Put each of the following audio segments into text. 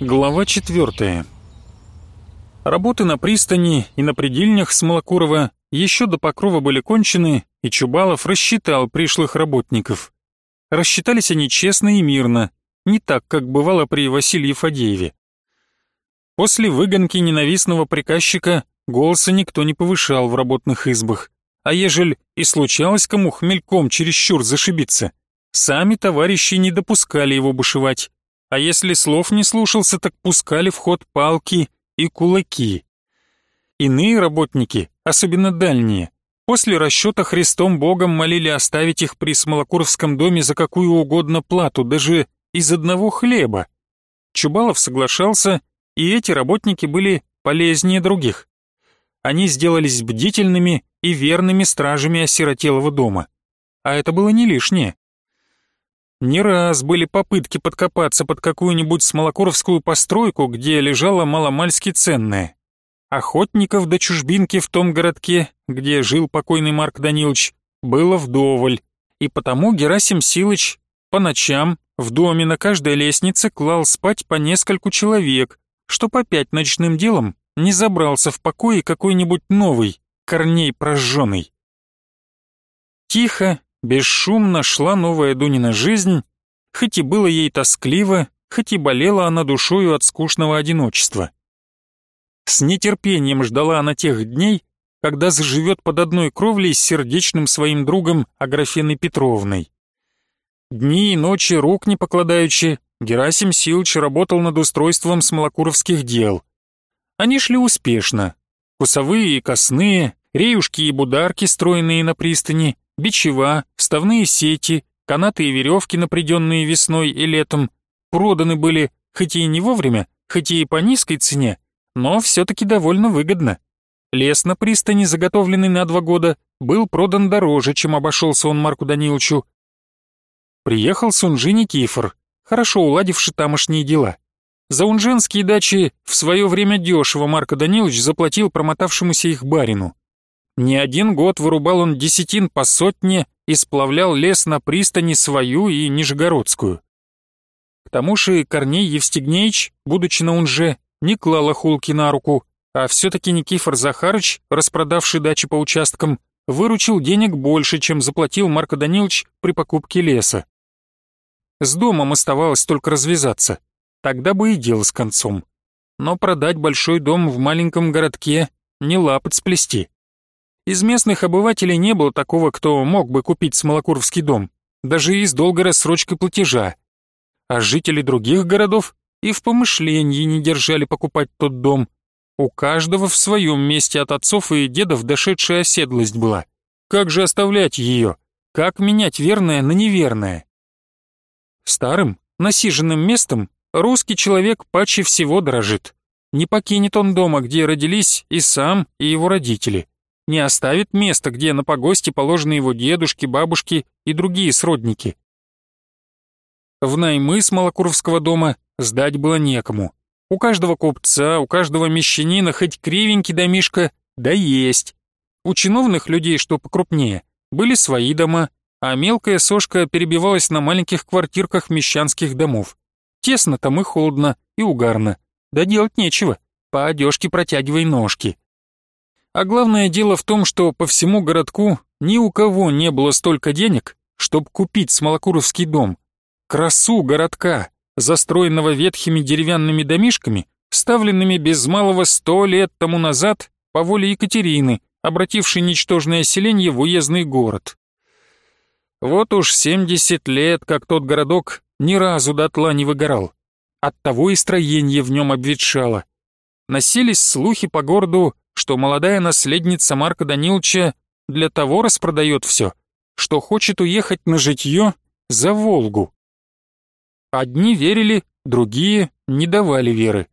Глава четвертая. Работы на пристани и на предельнях Смолокурова еще до покрова были кончены, и Чубалов рассчитал пришлых работников. Рассчитались они честно и мирно, не так, как бывало при Василии Фадееве. После выгонки ненавистного приказчика голоса никто не повышал в работных избах, а ежель и случалось кому хмельком чересчур зашибиться, сами товарищи не допускали его бушевать а если слов не слушался, так пускали в ход палки и кулаки. Иные работники, особенно дальние, после расчета Христом Богом молили оставить их при Смолокуровском доме за какую угодно плату, даже из одного хлеба. Чубалов соглашался, и эти работники были полезнее других. Они сделались бдительными и верными стражами осиротелого дома. А это было не лишнее. Не раз были попытки подкопаться под какую-нибудь смолокуровскую постройку, где лежало маломальски ценное. Охотников до чужбинки в том городке, где жил покойный Марк Данилович, было вдоволь, и потому Герасим Силыч по ночам в доме на каждой лестнице клал спать по нескольку человек, что по пять ночным делом не забрался в покое какой-нибудь новый, корней прожженный. Тихо, Бесшумно шла новая Дунина жизнь, хоть и было ей тоскливо, хоть и болела она душою от скучного одиночества. С нетерпением ждала она тех дней, когда заживет под одной кровлей с сердечным своим другом Аграфеной Петровной. Дни и ночи, рук не покладаючи, Герасим Силыч работал над устройством смолокуровских дел. Они шли успешно. Кусовые и косные, реюшки и бударки, стройные на пристани, бичева, вставные сети, канаты и веревки, напряженные весной и летом, проданы были хоть и не вовремя, хоть и по низкой цене, но все-таки довольно выгодно. Лес на пристани, заготовленный на два года, был продан дороже, чем обошелся он Марку Даниловичу. Приехал Сунжи Никифор, хорошо уладивший тамошние дела. За унженские дачи в свое время дешево Марко Данилович заплатил промотавшемуся их барину. Не один год вырубал он десятин по сотне и сплавлял лес на пристани свою и Нижегородскую. К тому же Корней Евстигнеевич, будучи на унже, не клал охулки на руку, а все-таки Никифор Захарыч, распродавший дачи по участкам, выручил денег больше, чем заплатил Марко Данилович при покупке леса. С домом оставалось только развязаться, тогда бы и дело с концом. Но продать большой дом в маленьком городке не лапать сплести. Из местных обывателей не было такого, кто мог бы купить Смолокуровский дом, даже и с рассрочкой платежа. А жители других городов и в помышлении не держали покупать тот дом. У каждого в своем месте от отцов и дедов дошедшая оседлость была. Как же оставлять ее? Как менять верное на неверное? Старым, насиженным местом русский человек паче всего дорожит. Не покинет он дома, где родились и сам, и его родители не оставит места, где на погосте положены его дедушки, бабушки и другие сродники. В наймы с Малокуровского дома сдать было некому. У каждого купца, у каждого мещанина хоть кривенький домишко, да есть. У чиновных людей, что покрупнее, были свои дома, а мелкая сошка перебивалась на маленьких квартирках мещанских домов. Тесно там и холодно, и угарно. Да делать нечего, по одежке протягивай ножки. А главное дело в том, что по всему городку ни у кого не было столько денег, чтобы купить Смолокуровский дом. Красу городка, застроенного ветхими деревянными домишками, ставленными без малого сто лет тому назад по воле Екатерины, обратившей ничтожное селение в уездный город. Вот уж семьдесят лет, как тот городок ни разу дотла не выгорал. Оттого и строение в нем обветшало. Носились слухи по городу что молодая наследница Марка Даниловича для того распродает все, что хочет уехать на житье за Волгу. Одни верили, другие не давали веры.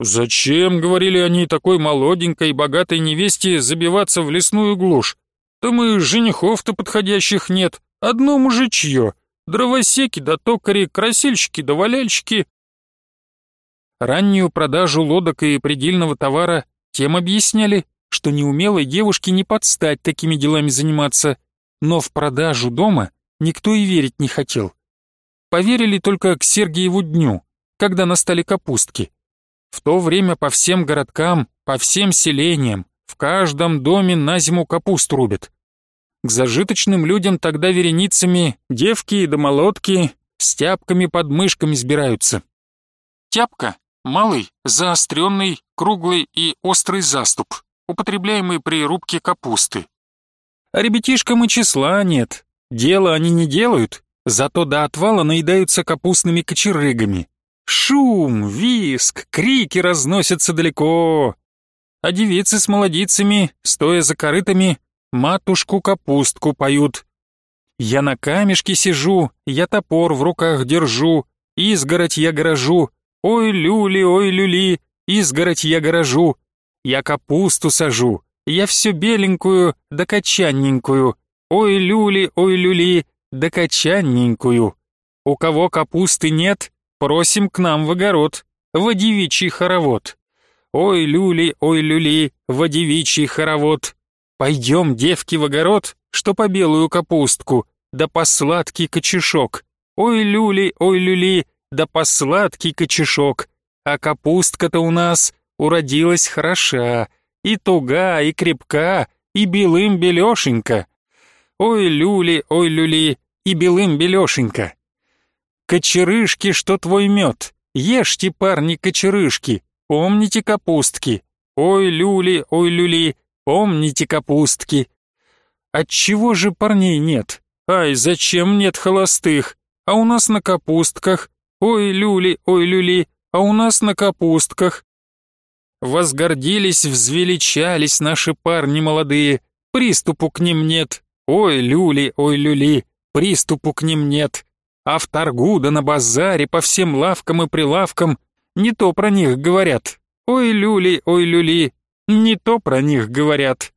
«Зачем, — говорили они, — такой молоденькой и богатой невесте забиваться в лесную глушь? Там и женихов-то подходящих нет, одно мужичье, дровосеки да токари, красильщики да валяльщики». Раннюю продажу лодок и предельного товара тем объясняли, что неумелой девушке не подстать такими делами заниматься, но в продажу дома никто и верить не хотел. Поверили только к Сергиеву дню, когда настали капустки. В то время по всем городкам, по всем селениям, в каждом доме на зиму капусту рубят. К зажиточным людям тогда вереницами девки и домолодки с тяпками под мышками сбираются. Тяпка — малый, заостренный, круглый и острый заступ, употребляемый при рубке капусты. А ребятишкам и числа нет, дело они не делают, зато до отвала наедаются капустными кочерыгами. Шум, виск, крики разносятся далеко. А девицы с молодицами, стоя за корытами, матушку-капустку поют. Я на камешке сижу, я топор в руках держу, изгородь я горожу, ой, люли, ой, люли, изгородь я горожу. Я капусту сажу, я всю беленькую да качанненькую, ой, люли, ой, люли, да качанненькую. У кого капусты нет, Просим к нам в огород, в девичий хоровод. Ой, люли, ой, люли, в девичий хоровод. Пойдем, девки, в огород, что по белую капустку, да по сладкий кочешок. Ой, люли, ой, люли, да по сладкий кочешок. А капустка-то у нас уродилась хороша, и туга, и крепка, и белым белешенька. Ой, люли, ой, люли, и белым белешенька. Кочерышки, что твой мед, ешьте, парни, кочерышки, помните капустки. Ой, люли, ой, люли, помните капустки. Отчего же парней нет? Ай, зачем нет холостых? А у нас на капустках. Ой, люли, ой, люли, а у нас на капустках. Возгордились, взвеличались наши парни молодые, приступу к ним нет. Ой, люли, ой, люли, приступу к ним нет. А в торгу да на базаре по всем лавкам и прилавкам не то про них говорят. Ой, люли, ой, люли, не то про них говорят.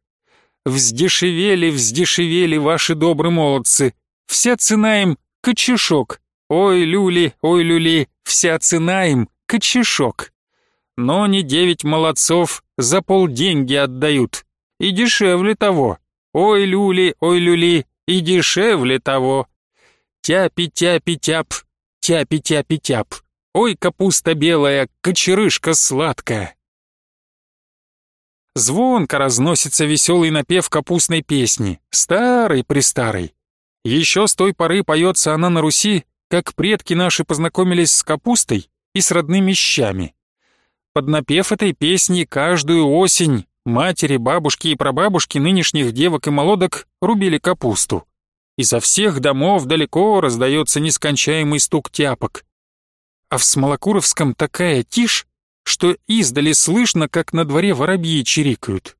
Вздешевели, вздешевели ваши добрые молодцы. Вся цена им — кочешок. Ой, люли, ой, люли, вся цена им — кочешок. Но не девять молодцов за полденьги отдают. И дешевле того. Ой, люли, ой, люли, и дешевле того. Тяпи-тяпи-тяп, тяпи-тяпи-тяп. Ой, капуста белая, кочерышка сладкая. Звонко разносится веселый напев капустной песни, старой-престарой. Еще с той поры поется она на Руси, как предки наши познакомились с капустой и с родными щами. Под напев этой песни каждую осень матери, бабушки и прабабушки нынешних девок и молодок рубили капусту. Изо всех домов далеко раздается нескончаемый стук тяпок. А в Смолокуровском такая тишь, что издали слышно, как на дворе воробьи чирикают.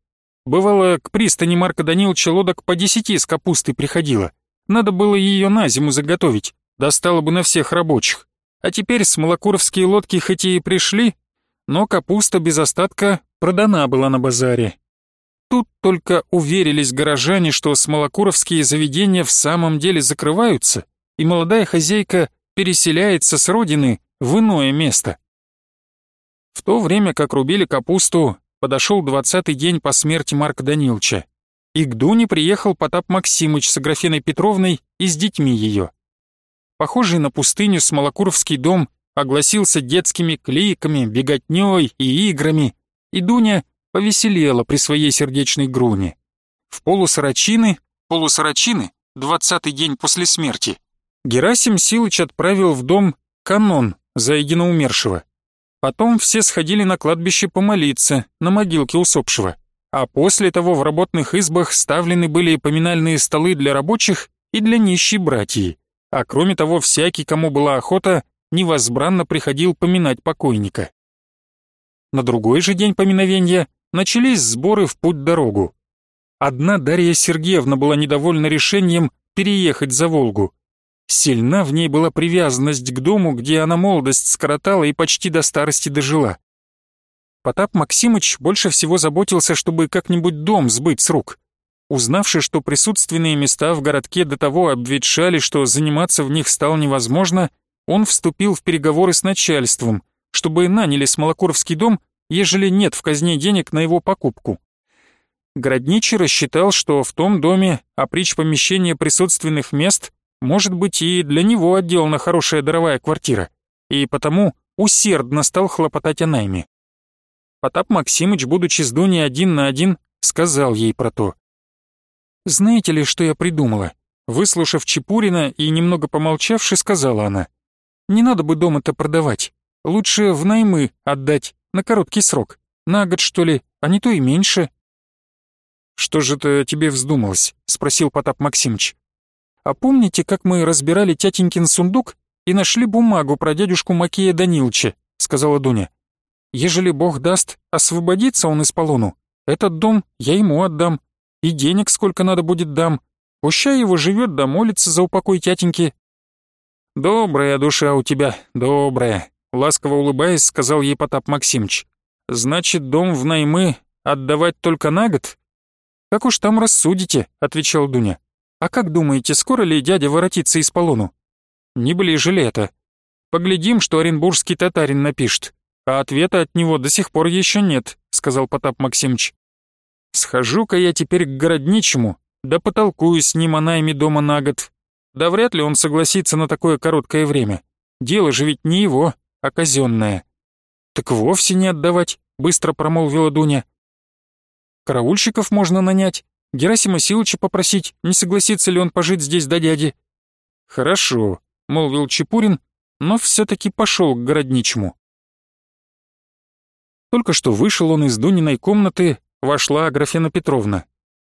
Бывало, к пристани Марка Даниловича лодок по десяти с капустой приходило. Надо было ее на зиму заготовить, достало бы на всех рабочих. А теперь смолокуровские лодки хоть и пришли, но капуста без остатка продана была на базаре. Тут только уверились горожане, что смолокуровские заведения в самом деле закрываются, и молодая хозяйка переселяется с родины в иное место. В то время, как рубили капусту, подошел двадцатый день по смерти Марка Данилча, и к Дуне приехал Потап Максимыч с Аграфеной Петровной и с детьми ее. Похожий на пустыню Смолокуровский дом огласился детскими кликами, беготней и играми, и Дуня повеселела при своей сердечной груне. В полусорочины, полусорочины, двадцатый день после смерти, Герасим Силыч отправил в дом канон за единоумершего. Потом все сходили на кладбище помолиться, на могилке усопшего. А после того в работных избах ставлены были поминальные столы для рабочих и для нищей братьи. А кроме того, всякий, кому была охота, невозбранно приходил поминать покойника. На другой же день поминовения начались сборы в путь-дорогу. Одна Дарья Сергеевна была недовольна решением переехать за Волгу. Сильна в ней была привязанность к дому, где она молодость скоротала и почти до старости дожила. Потап Максимыч больше всего заботился, чтобы как-нибудь дом сбыть с рук. Узнавши, что присутственные места в городке до того обветшали, что заниматься в них стало невозможно, он вступил в переговоры с начальством, чтобы наняли Смолокуровский дом ежели нет в казне денег на его покупку. Городничий рассчитал, что в том доме опричь помещения присутственных мест может быть и для него отделана хорошая даровая квартира, и потому усердно стал хлопотать о найме. Потап Максимыч, будучи с Дуней один на один, сказал ей про то. «Знаете ли, что я придумала?» Выслушав Чепурина и немного помолчавши, сказала она. «Не надо бы дом-то продавать. Лучше в наймы отдать, на короткий срок. На год, что ли, а не то и меньше». «Что же это тебе вздумалось?» — спросил Потап Максимыч. «А помните, как мы разбирали тятенькин сундук и нашли бумагу про дядюшку Макея Данилча?» — сказала Дуня. «Ежели Бог даст, освободиться он из полону, этот дом я ему отдам, и денег сколько надо будет дам. Пущай его живет да молится за упокой тятеньки». «Добрая душа у тебя, добрая», — ласково улыбаясь, сказал ей Потап Максимыч. «Значит, дом в наймы отдавать только на год?» «Как уж там рассудите», — отвечал Дуня. «А как думаете, скоро ли дядя воротится из полону?» «Не ближе лета. Поглядим, что оренбургский татарин напишет. А ответа от него до сих пор еще нет», — сказал Потап Максимыч. «Схожу-ка я теперь к городничему, да потолкую с ним о найме дома на год. Да вряд ли он согласится на такое короткое время. Дело же ведь не его, а казенное». «Так вовсе не отдавать», — быстро промолвила Дуня. Караульщиков можно нанять, Герасима Силыча попросить, не согласится ли он пожить здесь до дяди. Хорошо, молвил Чепурин, но все-таки пошел к городничему. Только что вышел он из Дуниной комнаты, вошла Аграфена Петровна.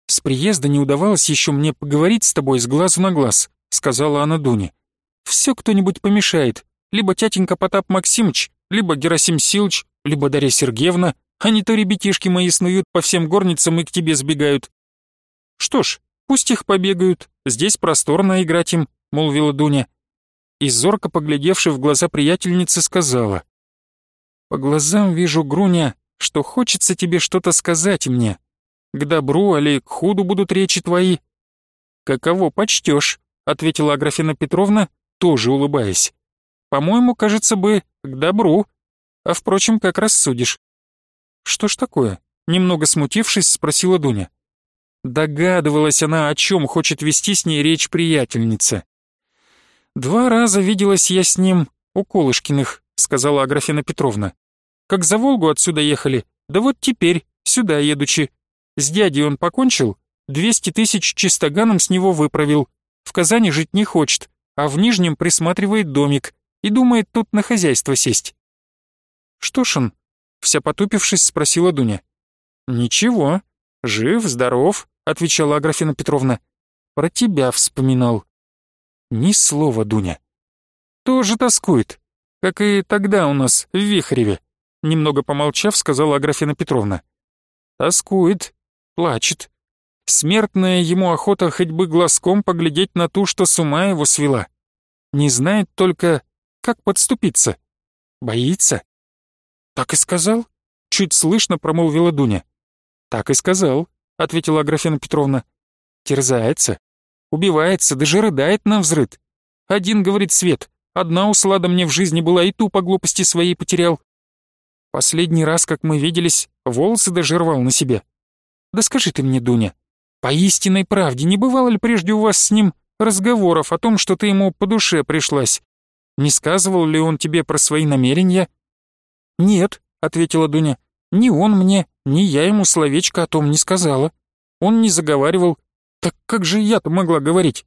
«С приезда не удавалось еще мне поговорить с тобой с глазу на глаз», сказала она Дуне. «Все кто-нибудь помешает, либо тятенька Потап Максимыч, либо Герасим Силыч, либо Дарья Сергеевна, а не то ребятишки мои снуют по всем горницам и к тебе сбегают. Что ж, пусть их побегают, здесь просторно играть им, молвила Дуня. И зорко поглядевши в глаза приятельницы, сказала. По глазам вижу, Груня, что хочется тебе что-то сказать мне. К добру или к худу будут речи твои. Каково почтешь, ответила Аграфена Петровна, тоже улыбаясь. По-моему, кажется бы, к добру. А впрочем, как рассудишь. «Что ж такое?» — немного смутившись, спросила Дуня. Догадывалась она, о чем хочет вести с ней речь приятельница. «Два раза виделась я с ним у Колышкиных», — сказала Аграфена Петровна. «Как за Волгу отсюда ехали, да вот теперь, сюда едучи. С дядей он покончил, двести тысяч чистоганом с него выправил. В Казани жить не хочет, а в Нижнем присматривает домик и думает тут на хозяйство сесть». «Что ж он, Вся потупившись, спросила Дуня. «Ничего, жив, здоров», — отвечала Аграфена Петровна. «Про тебя вспоминал». «Ни слова, Дуня». «Тоже тоскует, как и тогда у нас в Вихреве», — немного помолчав, сказала Аграфена Петровна. «Тоскует, плачет. Смертная ему охота хоть бы глазком поглядеть на ту, что с ума его свела. Не знает только, как подступиться. Боится. «Так и сказал?» — чуть слышно промолвила Дуня. «Так и сказал», — ответила Аграфена Петровна. «Терзается, убивается, даже рыдает на взрыд. Один, говорит, Свет, одна услада мне в жизни была, и ту по глупости своей потерял. Последний раз, как мы виделись, волосы даже на себе. Да скажи ты мне, Дуня, по истинной правде, не бывало ли прежде у вас с ним разговоров о том, что ты ему по душе пришлась? Не сказывал ли он тебе про свои намерения?» «Нет», — ответила Дуня, — «ни он мне, ни я ему словечко о том не сказала. Он не заговаривал. Так как же я-то могла говорить?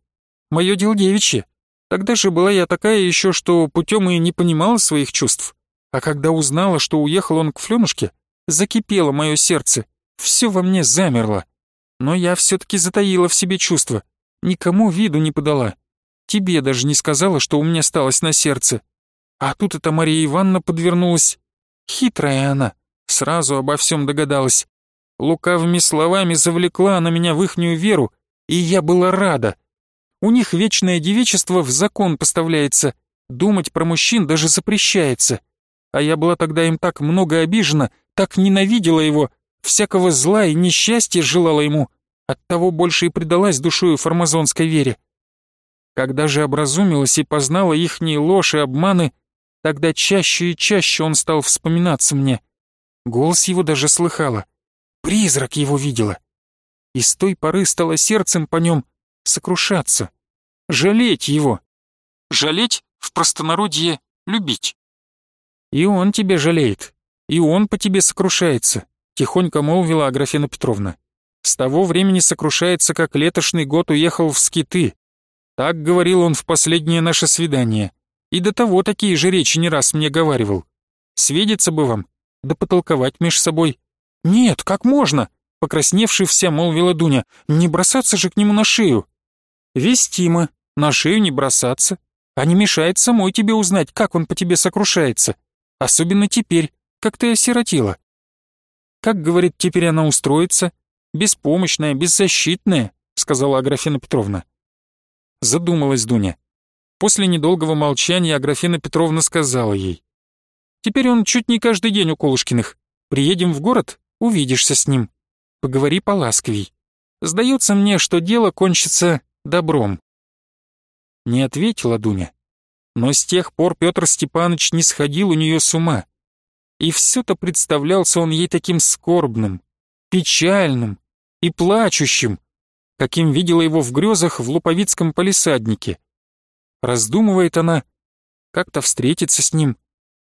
Мое дело девичье. Тогда же была я такая еще, что путем и не понимала своих чувств. А когда узнала, что уехал он к Флёнушке, закипело мое сердце, все во мне замерло. Но я все-таки затаила в себе чувства, никому виду не подала. Тебе даже не сказала, что у меня осталось на сердце. А тут эта Мария Ивановна подвернулась. Хитрая она, сразу обо всем догадалась. Лукавыми словами завлекла на меня в ихнюю веру, и я была рада. У них вечное девичество в закон поставляется, думать про мужчин даже запрещается. А я была тогда им так много обижена, так ненавидела его, всякого зла и несчастья желала ему, оттого больше и предалась душою фармазонской вере. Когда же образумилась и познала ихние ложь и обманы, Тогда чаще и чаще он стал вспоминаться мне. Голос его даже слыхала. Призрак его видела. И с той поры стало сердцем по нем сокрушаться, жалеть его. Жалеть в простонародье любить. И он тебя жалеет, и он по тебе сокрушается, тихонько молвила Аграфена Петровна. С того времени сокрушается, как летошный год уехал в скиты. Так говорил он в последнее наше свидание. И до того такие же речи не раз мне говаривал. Свидеться бы вам, да потолковать меж собой. Нет, как можно? Покрасневший вся молвила Дуня. Не бросаться же к нему на шею. Вестимо, на шею не бросаться. А не мешает самой тебе узнать, как он по тебе сокрушается. Особенно теперь, как ты осиротела. Как, говорит, теперь она устроится? Беспомощная, беззащитная, сказала Аграфена Петровна. Задумалась Дуня. После недолгого молчания Аграфена Петровна сказала ей. «Теперь он чуть не каждый день у Колушкиных. Приедем в город, увидишься с ним. Поговори поласковей. Сдается мне, что дело кончится добром». Не ответила Дуня. Но с тех пор Петр Степанович не сходил у нее с ума. И все-то представлялся он ей таким скорбным, печальным и плачущим, каким видела его в грезах в Луповицком палисаднике. Раздумывает она, как-то встретиться с ним,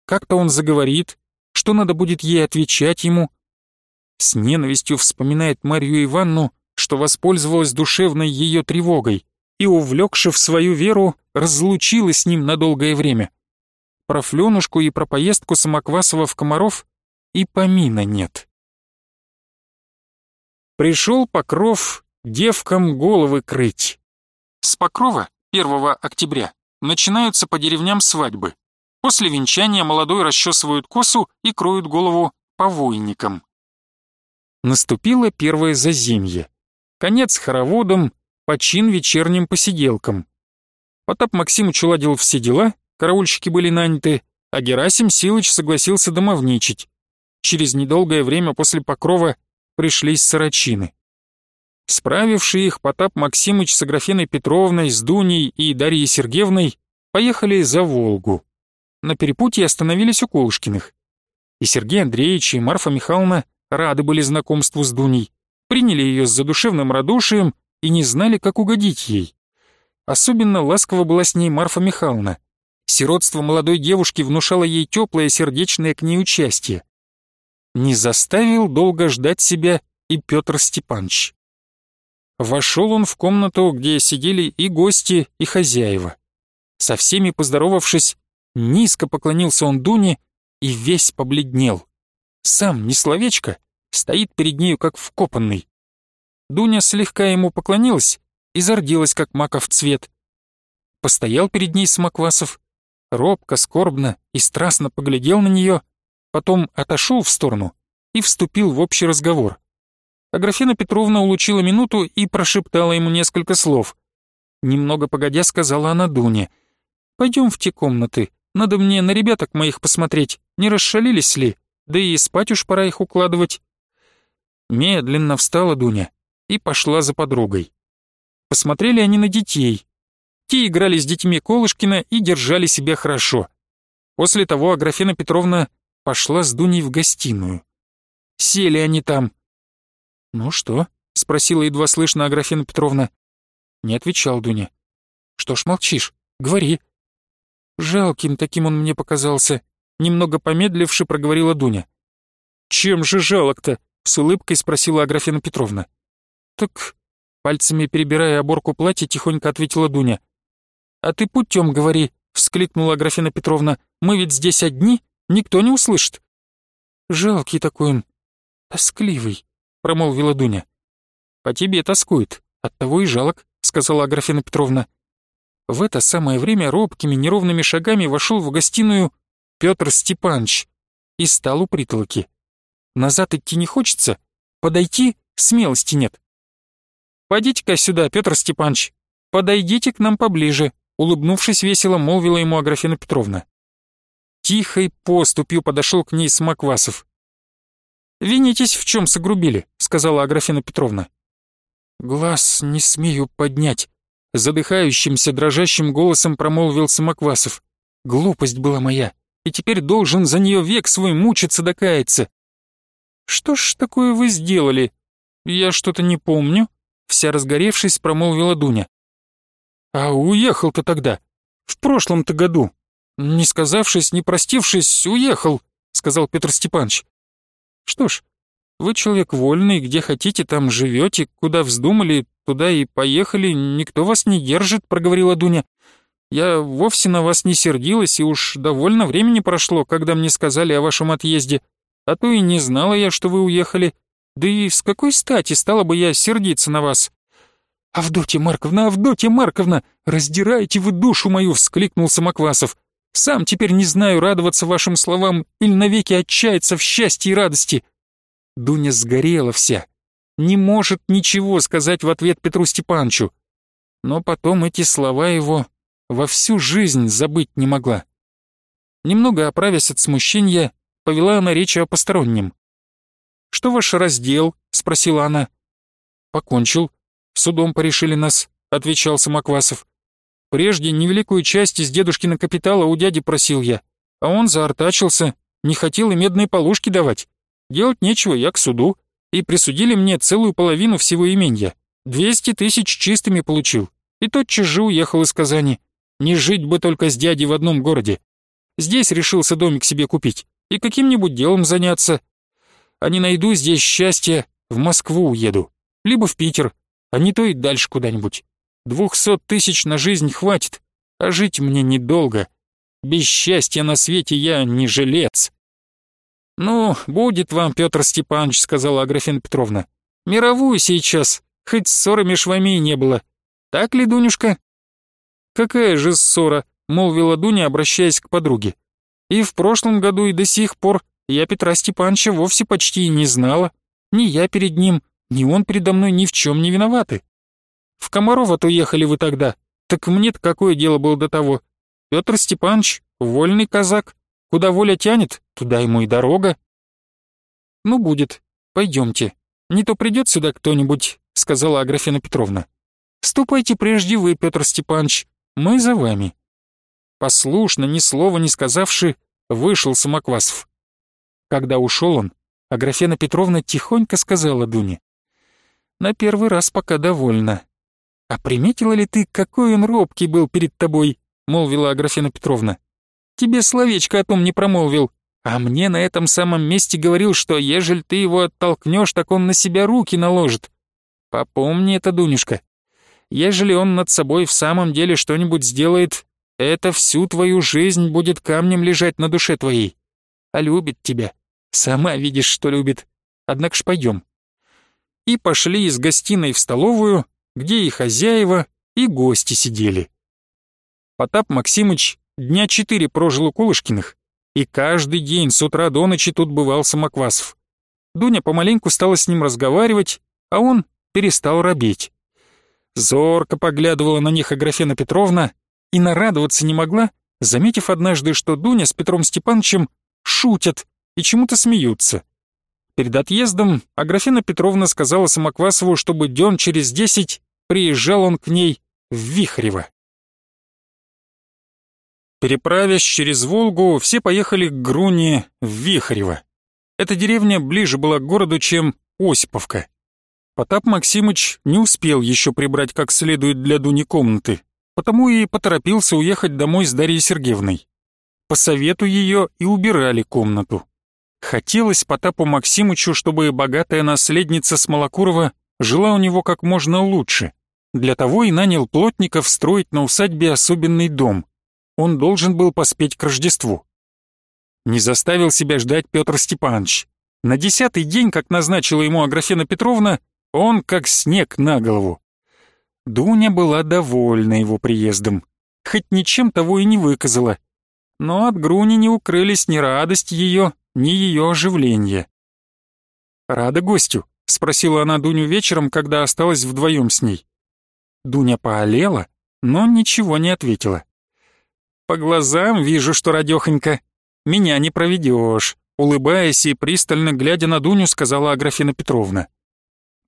как-то он заговорит, что надо будет ей отвечать ему. С ненавистью вспоминает Марью Ивановну, что воспользовалась душевной ее тревогой и, увлекши в свою веру, разлучилась с ним на долгое время. Про Флёнушку и про поездку Самоквасова в Комаров и помина нет. Пришел Покров девкам головы крыть. С Покрова 1 октября начинаются по деревням свадьбы. После венчания молодой расчесывают косу и кроют голову повойникам. Наступило первое зазимье. Конец хороводом, почин вечерним посиделкам. Потап Максимыч уладил все дела, караульщики были наняты, а Герасим Силыч согласился домовничать. Через недолгое время после покрова пришлись сорочины. Справившие их Потап Максимыч с Аграфеной Петровной, с Дуней и Дарьей Сергеевной поехали за Волгу. На перепутье остановились у Колышкиных. И Сергей Андреевич, и Марфа Михайловна рады были знакомству с Дуней, приняли ее с задушевным радушием и не знали, как угодить ей. Особенно ласково была с ней Марфа Михайловна. Сиротство молодой девушки внушало ей теплое сердечное к ней участие. Не заставил долго ждать себя и Петр Степанович. Вошел он в комнату, где сидели и гости, и хозяева. Со всеми поздоровавшись, низко поклонился он Дуне и весь побледнел. Сам, не словечко, стоит перед нею как вкопанный. Дуня слегка ему поклонилась и зарделась, как маков цвет. Постоял перед ней Смоквасов, робко, скорбно и страстно поглядел на нее, потом отошел в сторону и вступил в общий разговор. Аграфена Петровна улучила минуту и прошептала ему несколько слов. Немного погодя сказала она Дуне. «Пойдем в те комнаты, надо мне на ребяток моих посмотреть, не расшалились ли, да и спать уж пора их укладывать». Медленно встала Дуня и пошла за подругой. Посмотрели они на детей. Те играли с детьми Колышкина и держали себя хорошо. После того Аграфена Петровна пошла с Дуней в гостиную. Сели они там, «Ну что?» — спросила едва слышно Аграфена Петровна. Не отвечал Дуня. «Что ж молчишь? Говори». «Жалким таким он мне показался», — немного помедливши проговорила Дуня. «Чем же жалок-то?» — с улыбкой спросила Аграфена Петровна. «Так...» — пальцами перебирая оборку платья, тихонько ответила Дуня. «А ты путем говори», — вскликнула Аграфена Петровна. «Мы ведь здесь одни, никто не услышит». «Жалкий такой он, тоскливый», промолвила Дуня. «По тебе тоскует, оттого и жалок», — сказала Аграфена Петровна. В это самое время робкими неровными шагами вошел в гостиную Петр Степанович и стал у притолоки. Назад идти не хочется, подойти смелости нет. «Подите-ка сюда, Петр Степанович, подойдите к нам поближе», улыбнувшись весело, молвила ему Аграфена Петровна. Тихой поступью подошел к ней Смоквасов. «Винитесь, в чем согрубили», — сказала Аграфена Петровна. «Глаз не смею поднять», — задыхающимся, дрожащим голосом промолвил Самоквасов. «Глупость была моя, и теперь должен за нее век свой мучиться докаяться». «Что ж такое вы сделали? Я что-то не помню», — вся разгоревшись, промолвила Дуня. «А уехал-то тогда, в прошлом-то году. не сказавшись, не простившись, уехал», — сказал Петр Степанович. «Что ж, вы человек вольный, где хотите, там живете, куда вздумали, туда и поехали, никто вас не держит», — проговорила Дуня. «Я вовсе на вас не сердилась, и уж довольно времени прошло, когда мне сказали о вашем отъезде, а то и не знала я, что вы уехали. Да и с какой стати стала бы я сердиться на вас?» «Авдотья Марковна, Авдотья Марковна, раздираете вы душу мою!» — вскликнул Самоквасов. «Сам теперь не знаю, радоваться вашим словам или навеки отчаяться в счастье и радости». Дуня сгорела вся. Не может ничего сказать в ответ Петру Степанчу. Но потом эти слова его во всю жизнь забыть не могла. Немного оправясь от смущения, повела она речь о постороннем. «Что ваш раздел?» — спросила она. «Покончил. Судом порешили нас», — отвечал Самоквасов. «Прежде невеликую часть из дедушкина капитала у дяди просил я, а он заортачился, не хотел и медные полушки давать. Делать нечего, я к суду, и присудили мне целую половину всего именья. Двести тысяч чистыми получил, и тотчас же уехал из Казани. Не жить бы только с дядей в одном городе. Здесь решился домик себе купить и каким-нибудь делом заняться. А не найду здесь счастья, в Москву уеду, либо в Питер, а не то и дальше куда-нибудь. Двухсот тысяч на жизнь хватит, а жить мне недолго. Без счастья на свете я не жилец. «Ну, будет вам, Петр Степанович», — сказала Аграфена Петровна. «Мировую сейчас, хоть ссоры меж вами и не было. Так ли, Дунюшка?» «Какая же ссора?» — молвила Дуня, обращаясь к подруге. «И в прошлом году, и до сих пор я Петра Степановича вовсе почти и не знала. Ни я перед ним, ни он передо мной ни в чем не виноваты. В Комарова-то уехали вы тогда, так мне-то какое дело было до того? Петр Степанович, вольный казак, куда воля тянет, туда ему и дорога. Ну, будет, пойдемте. Не то придет сюда кто-нибудь, сказала Аграфена Петровна. Ступайте прежде вы, Петр Степанович, мы за вами. Послушно, ни слова не сказавши, вышел Самоквасов. Когда ушел он, Аграфена Петровна тихонько сказала Дуне на первый раз пока довольна. А приметила ли ты, какой он робкий был перед тобой?» — молвила Аграфена Петровна. «Тебе словечко о том не промолвил, а мне на этом самом месте говорил, что ежели ты его оттолкнешь, так он на себя руки наложит. Попомни это, Дунюшка. Ежели он над собой в самом деле что-нибудь сделает, это всю твою жизнь будет камнем лежать на душе твоей. А любит тебя. Сама видишь, что любит. Однако ж пойдем и пошли из гостиной в столовую, где и хозяева, и гости сидели. Потап Максимыч дня четыре прожил у Кулышкиных, и каждый день с утра до ночи тут бывал Самоквасов. Дуня помаленьку стала с ним разговаривать, а он перестал робеть. Зорко поглядывала на них Аграфена Петровна и нарадоваться не могла, заметив однажды, что Дуня с Петром Степановичем шутят и чему-то смеются. Перед отъездом Аграфена Петровна сказала Самоквасову, чтобы дён через десять приезжал он к ней в Вихрево. Переправясь через Волгу, все поехали к Груне в Вихрево. Эта деревня ближе была к городу, чем Осиповка. Потап Максимыч не успел еще прибрать как следует для Дуни комнаты, потому и поторопился уехать домой с Дарьей Сергеевной. По совету ее и убирали комнату. Хотелось Потапу Максимычу, чтобы богатая наследница Смолокурова жила у него как можно лучше. Для того и нанял плотников строить на усадьбе особенный дом. Он должен был поспеть к Рождеству. Не заставил себя ждать Петр Степанович. На десятый день, как назначила ему Аграфена Петровна, он как снег на голову. Дуня была довольна его приездом, хоть ничем того и не выказала. Но от Груни не укрылись ни радость ее, ни ее оживление. «Рада гостю?» — спросила она Дуню вечером, когда осталась вдвоем с ней. Дуня поолела, но ничего не ответила. «По глазам вижу, что, радехонька, меня не проведешь», улыбаясь и пристально глядя на Дуню, сказала Аграфена Петровна.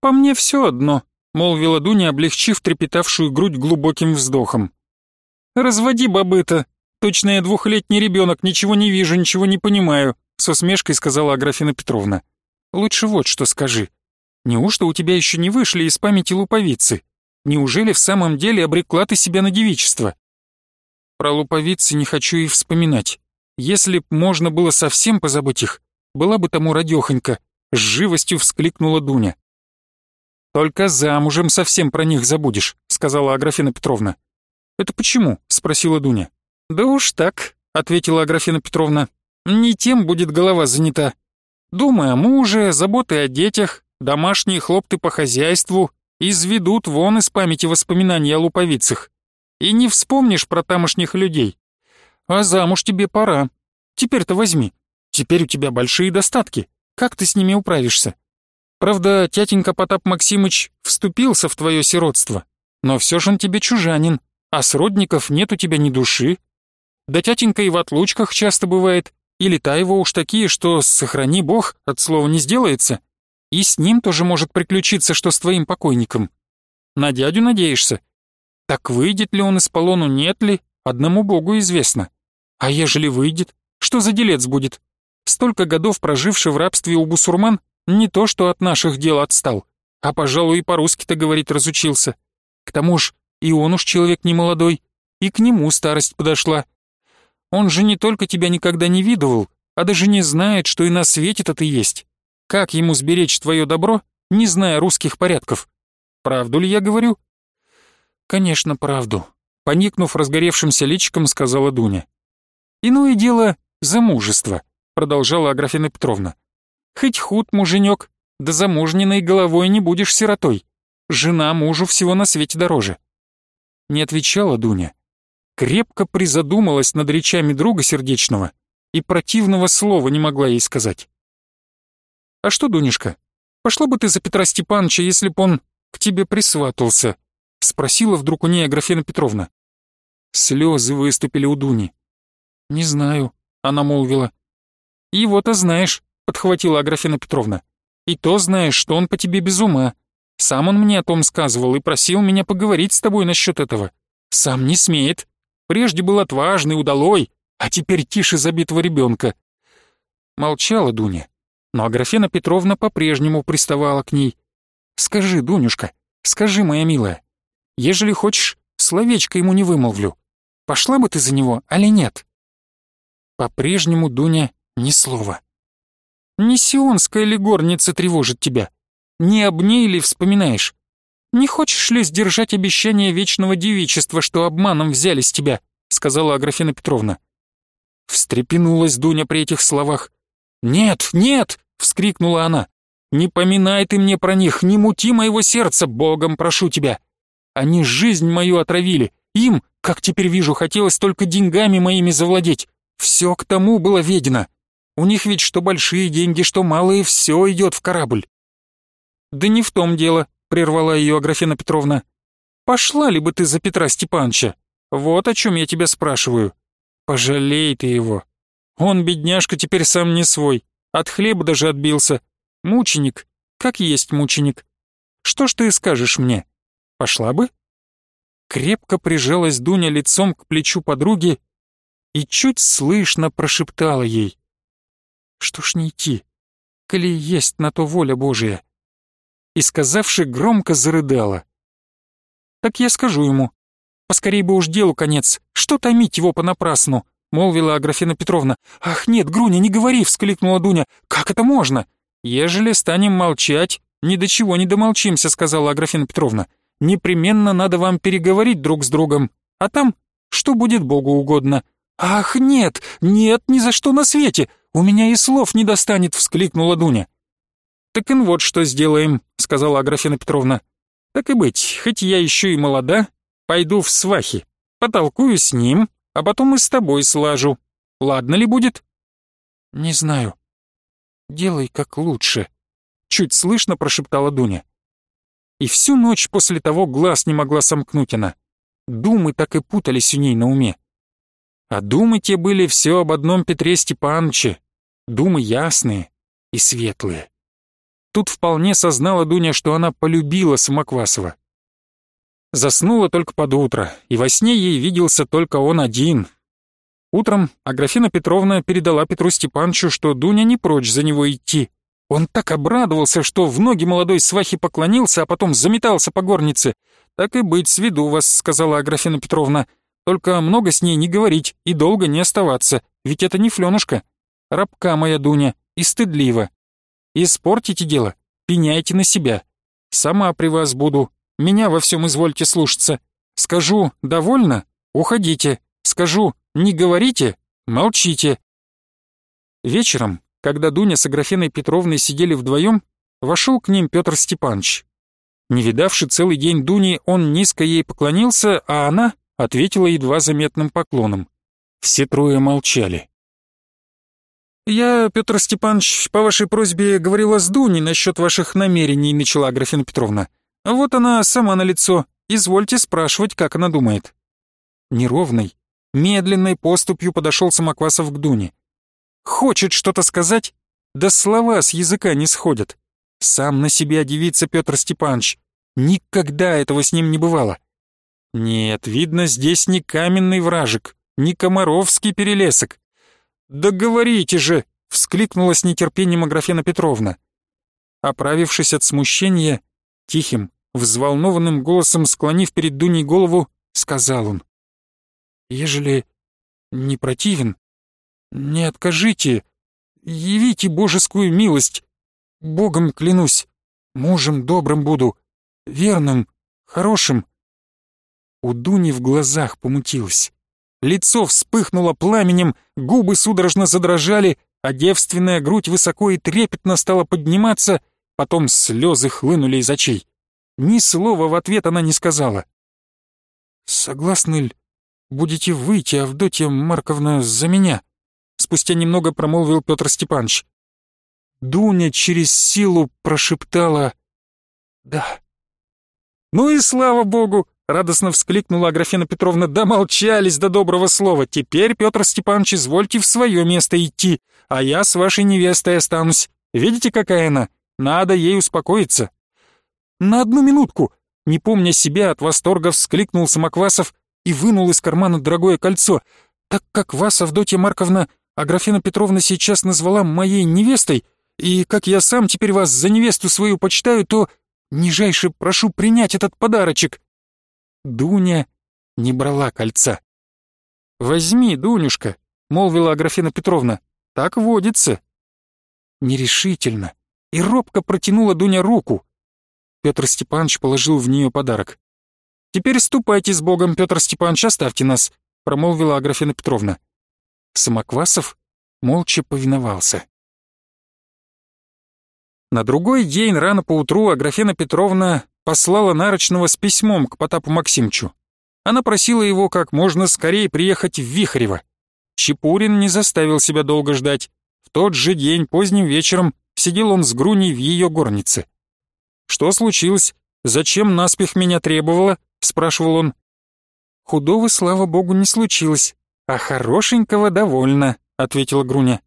«По мне все одно», — молвила Дуня, облегчив трепетавшую грудь глубоким вздохом. «Разводи бабы-то, точно я двухлетний ребенок, ничего не вижу, ничего не понимаю. С усмешкой сказала Аграфена Петровна. «Лучше вот что скажи. Неужто у тебя еще не вышли из памяти луповицы? Неужели в самом деле обрекла ты себя на девичество?» Про луповицы не хочу и вспоминать. Если б можно было совсем позабыть их, была бы тому радёхонька, с живостью вскликнула Дуня. «Только замужем совсем про них забудешь», — сказала Аграфена Петровна. «Это почему?» — спросила Дуня. «Да уж так», — ответила Аграфена Петровна. «Не тем будет голова занята. Думай о муже, заботы о детях, домашние хлопты по хозяйству изведут вон из памяти воспоминания о луповицах. И не вспомнишь про тамошних людей. А замуж тебе пора. Теперь-то возьми. Теперь у тебя большие достатки. Как ты с ними управишься? Правда, тятенька Потап Максимыч вступился в твое сиротство, но все же он тебе чужанин, а сродников нет у тебя ни души. Да тятенька и в отлучках часто бывает, и лета его уж такие, что, сохрани бог, от слова не сделается. И с ним тоже может приключиться, что с твоим покойником. На дядю надеешься? Так выйдет ли он из полону, нет ли, одному богу известно. А ежели выйдет, что за делец будет? Столько годов проживший в рабстве у бусурман, не то что от наших дел отстал, а, пожалуй, и по-русски-то говорить разучился. К тому ж, и он уж человек не молодой, и к нему старость подошла. Он же не только тебя никогда не видывал, а даже не знает, что и на свете-то ты есть. Как ему сберечь твое добро, не зная русских порядков? Правду ли я говорю?» «Конечно, правду», — поникнув разгоревшимся личиком, сказала Дуня. «Иное дело — замужество», — продолжала Аграфена Петровна. «Хоть худ, муженек, да замужниной головой не будешь сиротой. Жена мужу всего на свете дороже». Не отвечала Дуня. Крепко призадумалась над речами друга сердечного и противного слова не могла ей сказать. «А что, Дунюшка, пошла бы ты за Петра Степановича, если б он к тебе присватался?» — спросила вдруг у ней Аграфена Петровна. Слезы выступили у Дуни. «Не знаю», — она молвила. «Его-то знаешь», — подхватила Аграфена Петровна. «И то знаешь, что он по тебе без ума. Сам он мне о том сказывал и просил меня поговорить с тобой насчет этого. Сам не смеет. Прежде был отважный, удалой, а теперь тише забитого ребенка». Молчала Дуня но Аграфена Петровна по-прежнему приставала к ней. «Скажи, Дунюшка, скажи, моя милая, ежели хочешь, словечко ему не вымолвлю. Пошла бы ты за него, али нет?» По-прежнему Дуня ни слова. «Не сионская ли горница тревожит тебя? Не об ней ли вспоминаешь? Не хочешь ли сдержать обещание вечного девичества, что обманом взяли с тебя?» сказала Аграфена Петровна. Встрепенулась Дуня при этих словах. «Нет, нет!» — вскрикнула она. «Не поминай ты мне про них, не мути моего сердца, Богом прошу тебя! Они жизнь мою отравили, им, как теперь вижу, хотелось только деньгами моими завладеть. Все к тому было ведено. У них ведь что большие деньги, что малые, все идет в корабль». «Да не в том дело», — прервала ее Аграфена Петровна. «Пошла ли бы ты за Петра Степановича? Вот о чем я тебя спрашиваю. Пожалей ты его. Он, бедняжка, теперь сам не свой. От хлеба даже отбился. Мученик, как есть мученик. Что ж ты скажешь мне? Пошла бы?» Крепко прижалась Дуня лицом к плечу подруги и чуть слышно прошептала ей. «Что ж не идти, коли есть на то воля Божия?» И, сказавши, громко зарыдала. «Так я скажу ему. Поскорей бы уж делу конец, что томить его понапрасну?» молвила Аграфена Петровна. «Ах, нет, Груня, не говори!» — вскликнула Дуня. «Как это можно?» «Ежели станем молчать, ни до чего не домолчимся», — сказала Аграфена Петровна. «Непременно надо вам переговорить друг с другом, а там что будет Богу угодно». «Ах, нет, нет, ни за что на свете! У меня и слов не достанет!» — вскликнула Дуня. «Так и вот что сделаем», — сказала Аграфена Петровна. «Так и быть, хоть я еще и молода, пойду в свахи, потолкую с ним, а потом и с тобой слажу. Ладно ли будет?» «Не знаю. Делай как лучше», — чуть слышно прошептала Дуня. И всю ночь после того глаз не могла сомкнуть она. Думы так и путались у ней на уме. А думы те были все об одном Петре Степановиче, думы ясные и светлые. Тут вполне сознала Дуня, что она полюбила Самоквасова. Заснула только под утро, и во сне ей виделся только он один. Утром Аграфена Петровна передала Петру Степановичу, что Дуня не прочь за него идти. Он так обрадовался, что в ноги молодой свахи поклонился, а потом заметался по горнице. «Так и быть, сведу вас», — сказала Аграфена Петровна. Только много с ней не говорить и долго не оставаться, ведь это не Флёнушка. Рабка моя Дуня, и стыдливо. Испортите дело, пеняйте на себя. Сама при вас буду, меня во всем извольте слушаться. Скажу «довольно» — уходите. Скажу «не говорите» — молчите. Вечером, когда Дуня с Аграфеной Петровной сидели вдвоем, вошел к ним Петр Степанович. Не видавший целый день Дуни, он низко ей поклонился, а она ответила едва заметным поклоном. Все трое молчали. «Я, Петр Степанович, по вашей просьбе говорила с Дуней насчет ваших намерений», начала Аграфена Петровна. «Вот она сама на лицо. Извольте спрашивать, как она думает». Неровной, медленной поступью подошел Самоквасов к Дуне. Хочет что-то сказать, да слова с языка не сходят. Сам на себя дивится Петр Степанович. Никогда этого с ним не бывало. Нет, видно, здесь не каменный вражек, не комаровский перелесок. «Да говорите же!» — вскликнула с нетерпением Аграфена Петровна. Оправившись от смущения, тихим, взволнованным голосом склонив перед Дуней голову, сказал он. «Ежели не противен, не откажите, явите божескую милость, Богом клянусь, мужем добрым буду, верным, хорошим». У Дуни в глазах помутилось. Лицо вспыхнуло пламенем, губы судорожно задрожали, а девственная грудь высоко и трепетно стала подниматься, потом слезы хлынули из очей. Ни слова в ответ она не сказала. «Согласны ли будете выйти, Авдотья Марковна, за меня?» Спустя немного промолвил Петр Степанович. Дуня через силу прошептала «Да». «Ну и слава богу!» — радостно вскликнула Аграфена Петровна. «Домолчались до доброго слова. Теперь, Петр Степанович, извольте в свое место идти, а я с вашей невестой останусь. Видите, какая она? Надо ей успокоиться». «На одну минутку!» Не помня себя, от восторга вскликнул Самоквасов и вынул из кармана дорогое кольцо. «Так как вас, Авдотья Марковна, Аграфена Петровна сейчас назвала моей невестой, и как я сам теперь вас за невесту свою почитаю, то нижайше прошу принять этот подарочек». Дуня не брала кольца. «Возьми, Дунюшка», — молвила Аграфена Петровна, — «так водится». Нерешительно и робко протянула Дуня руку. Петр Степанович положил в нее подарок. «Теперь ступайте с Богом, Петр Степанович, оставьте нас», — промолвила Аграфена Петровна. Самоквасов молча повиновался. На другой день рано поутру Аграфена Петровна послала Нарочного с письмом к Потапу Максимчу. Она просила его как можно скорее приехать в Вихарево. Чепурин не заставил себя долго ждать. В тот же день поздним вечером сидел он с Груней в ее горнице. «Что случилось? Зачем наспех меня требовала?» — спрашивал он. «Худого, слава богу, не случилось, а хорошенького довольно», — ответила Груня.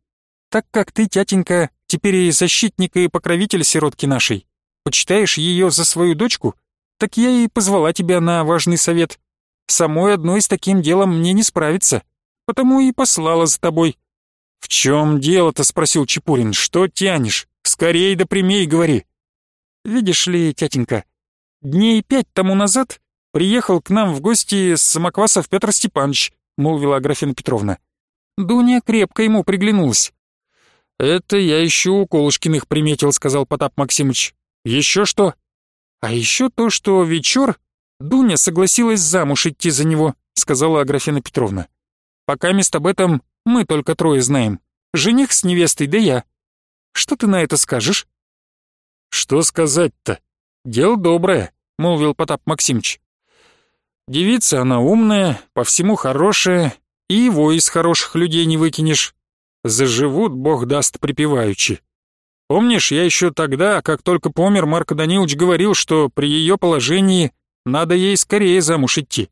«Так как ты, тятенька, теперь и защитник, и покровитель сиротки нашей, почитаешь ее за свою дочку, так я и позвала тебя на важный совет. Самой одной с таким делом мне не справиться, потому и послала за тобой». «В чем дело-то?» — спросил Чепурин. «Что тянешь? Скорей да прямей говори». «Видишь ли, тятенька, дней пять тому назад приехал к нам в гости Самоквасов Петр Степанович», — молвила Аграфена Петровна. Дуня крепко ему приглянулась. «Это я еще у Колышкиных приметил», — сказал Потап Максимыч. «Еще что?» «А еще то, что вечер Дуня согласилась замуж идти за него», — сказала Аграфена Петровна. «Пока мест об этом мы только трое знаем. Жених с невестой, да я. Что ты на это скажешь?» «Что сказать-то? Дело доброе», — молвил Потап Максимыч. «Девица она умная, по всему хорошая, и его из хороших людей не выкинешь. Заживут, бог даст, припеваючи. Помнишь, я еще тогда, как только помер, Марко Данилович говорил, что при ее положении надо ей скорее замуж идти.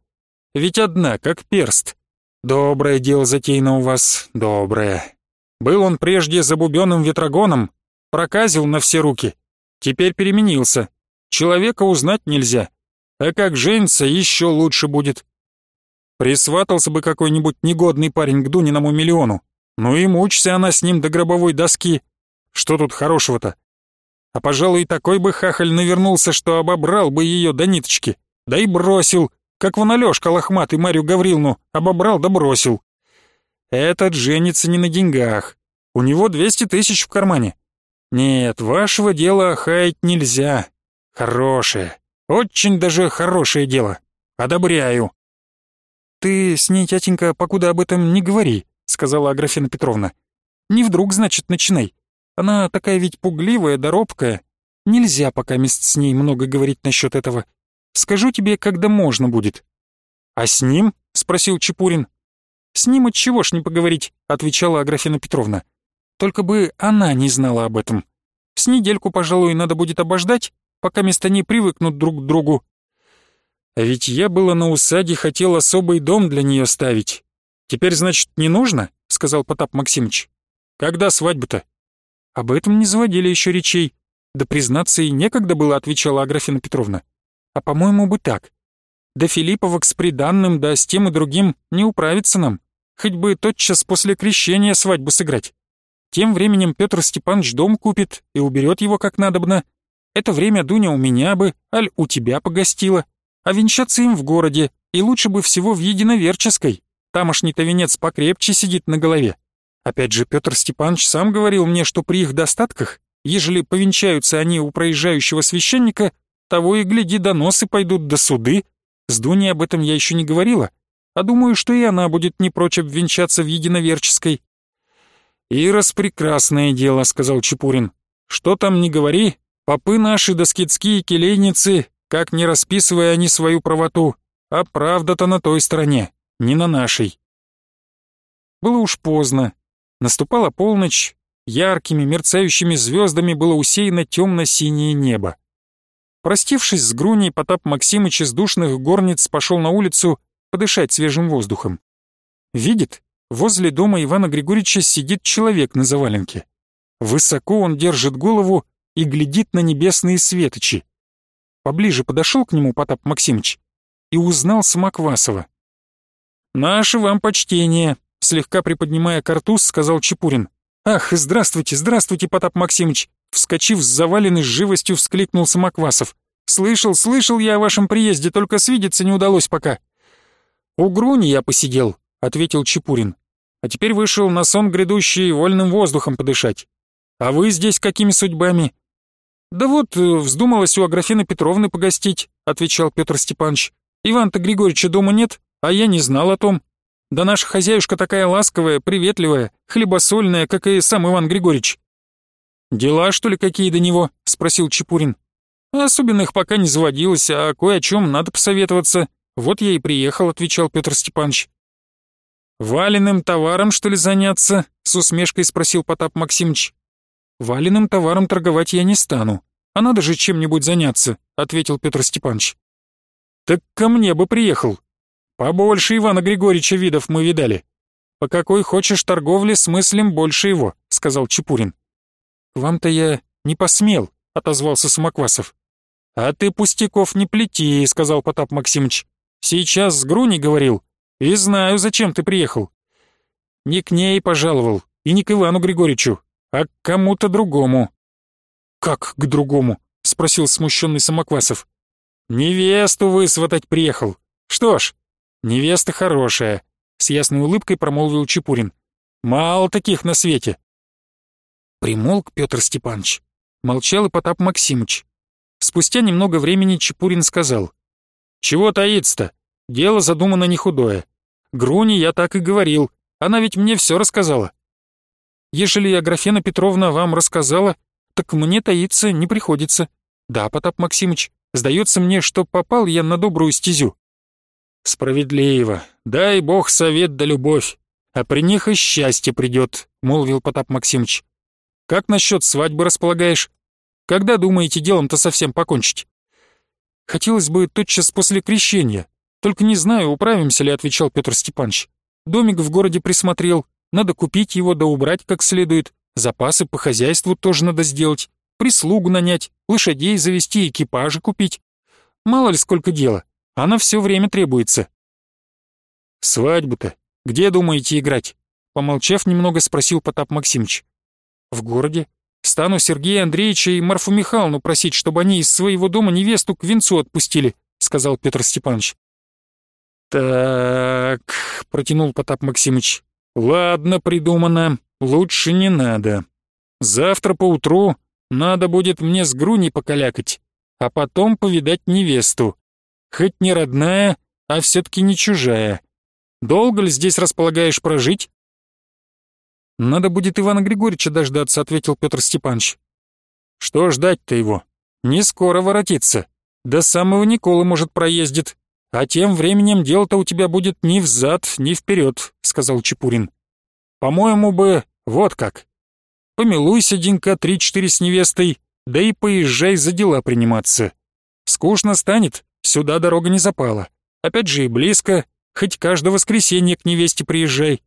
Ведь одна, как перст. Доброе дело затеяно у вас, доброе. Был он прежде забубенным ветрогоном, проказил на все руки. Теперь переменился. Человека узнать нельзя. А как женится, еще лучше будет. Присватался бы какой-нибудь негодный парень к Дуниному миллиону. Ну и мучься она с ним до гробовой доски. Что тут хорошего-то? А пожалуй, такой бы хахаль навернулся, что обобрал бы ее до ниточки. Да и бросил, как вон Алёшка лохматый Марию Гавриловну обобрал да бросил. Этот женится не на деньгах. У него 200 тысяч в кармане. Нет, вашего дела хаять нельзя. Хорошее, очень даже хорошее дело. Одобряю. Ты с ней, тятенька, покуда об этом не говори, сказала Аграфена Петровна. Не вдруг, значит, начинай. Она такая ведь пугливая да робкая. Нельзя пока мест с ней много говорить насчет этого. Скажу тебе, когда можно будет». «А с ним?» — спросил Чепурин. «С ним от чего ж не поговорить?» — отвечала Аграфена Петровна. «Только бы она не знала об этом. С недельку, пожалуй, надо будет обождать, пока места не привыкнут друг к другу. А ведь я было на усаде хотел особый дом для нее ставить. Теперь, значит, не нужно?» — сказал Потап Максимович. «Когда свадьба-то?» «Об этом не заводили еще речей. Да, признаться, и некогда было», — отвечала Аграфена Петровна. «А по-моему, бы так. Да Филипповок с приданным, да с тем и другим не управится нам. Хоть бы тотчас после крещения свадьбу сыграть. Тем временем Петр Степанович дом купит и уберет его как надобно. Это время Дуня у меня бы, аль у тебя погостила. А венчаться им в городе, и лучше бы всего в единоверческой. Тамошний-то венец покрепче сидит на голове. Опять же, Петр Степанович сам говорил мне, что при их достатках, ежели повенчаются они у проезжающего священника, того и гляди, доносы пойдут до суды. С Дуней об этом я еще не говорила, а думаю, что и она будет не прочь обвенчаться в единоверческой. «И распрекрасное дело», — сказал Чепурин. «Что там не говори, попы наши доскидские келейницы, как не расписывая они свою правоту, а правда-то на той стороне, не на нашей». Было уж поздно, Наступала полночь, яркими мерцающими звездами было усеяно темно-синее небо. Простившись с Груней, Потап Максимыч из душных горниц пошел на улицу подышать свежим воздухом. Видит, возле дома Ивана Григорьевича сидит человек на заваленке. Высоко он держит голову и глядит на небесные светочи. Поближе подошел к нему Потап Максимыч и узнал Самоквасова. «Наше вам почтение», слегка приподнимая картуз, сказал Чепурин. «Ах, здравствуйте, здравствуйте, Потап Максимыч!» Вскочив с заваленной с живостью, вскликнул Самоквасов. «Слышал, слышал я о вашем приезде, только свидеться не удалось пока». «У Груни я посидел», — ответил Чепурин. «А теперь вышел на сон грядущий вольным воздухом подышать. А вы здесь какими судьбами?» «Да вот, э, вздумалось у Аграфены Петровны погостить», — отвечал Петр Степанович. «Иван-то Григорьевича дома нет, а я не знал о том. Да наша хозяюшка такая ласковая, приветливая, хлебосольная, как и сам Иван Григорьевич». «Дела, что ли, какие до него?» — спросил Чепурин. «Особенных пока не заводилось, а кое о чем надо посоветоваться. Вот я и приехал», — отвечал Петр Степанович. «Валенным товаром, что ли, заняться?» — с усмешкой спросил Потап Максимович. «Валенным товаром торговать я не стану, а надо же чем-нибудь заняться», — ответил Петр Степанович. «Так ко мне бы приехал, «Побольше Ивана Григорьевича видов мы видали. По какой хочешь торговле смыслим больше его», — сказал Чепурин. «Вам-то я не посмел», — отозвался Самоквасов. «А ты пустяков не плети», — сказал Потап Максимович. «Сейчас с Груней говорил, и знаю, зачем ты приехал. Не к ней пожаловал, и не к Ивану Григорьевичу, а к кому-то другому». «Как к другому?» — спросил смущенный Самоквасов. «Невесту высватать приехал. Что ж, «Невеста хорошая», — с ясной улыбкой промолвил Чепурин. «Мало таких на свете». Примолк Петр Степанович. Молчал и Потап Максимыч. Спустя немного времени Чепурин сказал. «Чего таится-то? Дело задумано не худое. Груни я так и говорил. Она ведь мне все рассказала». «Ежели Аграфена Петровна вам рассказала, так мне таиться не приходится. Да, Потап Максимыч, сдается мне, что попал я на добрую стезю. «Справедливо. Дай бог совет да любовь. А при них и счастье придет», — молвил Потап Максимович. «Как насчет свадьбы располагаешь? Когда думаете делом-то совсем покончить?» «Хотелось бы тотчас после крещения. Только не знаю, управимся ли», — отвечал Петр Степанович. «Домик в городе присмотрел. Надо купить его да убрать как следует. Запасы по хозяйству тоже надо сделать. Прислугу нанять, лошадей завести, экипажи купить. Мало ли сколько дела. Она все время требуется». «Свадьбу-то где думаете играть?» Помолчав немного, спросил Потап Максимович. «В городе. Стану Сергея Андреевича и Марфу Михайловну просить, чтобы они из своего дома невесту к венцу отпустили», сказал Петр Степанович. «Так», — протянул Потап Максимыч, — «ладно, придумано, лучше не надо. Завтра поутру надо будет мне с Груней покалякать, а потом повидать невесту. Хоть не родная, а все-таки не чужая. Долго ли здесь располагаешь прожить?» «Надо будет Ивана Григорьевича дождаться», — ответил Петр Степанович. «Что ждать-то его? Не скоро воротиться. До самого Николы, может, проездит. А тем временем дело-то у тебя будет ни взад, ни вперед», — сказал Чепурин. «По-моему бы, вот как. Помилуйся денька три-четыре с невестой, да и поезжай за дела приниматься. Скучно станет, сюда дорога не запала. Опять же и близко, хоть каждое воскресенье к невесте приезжай.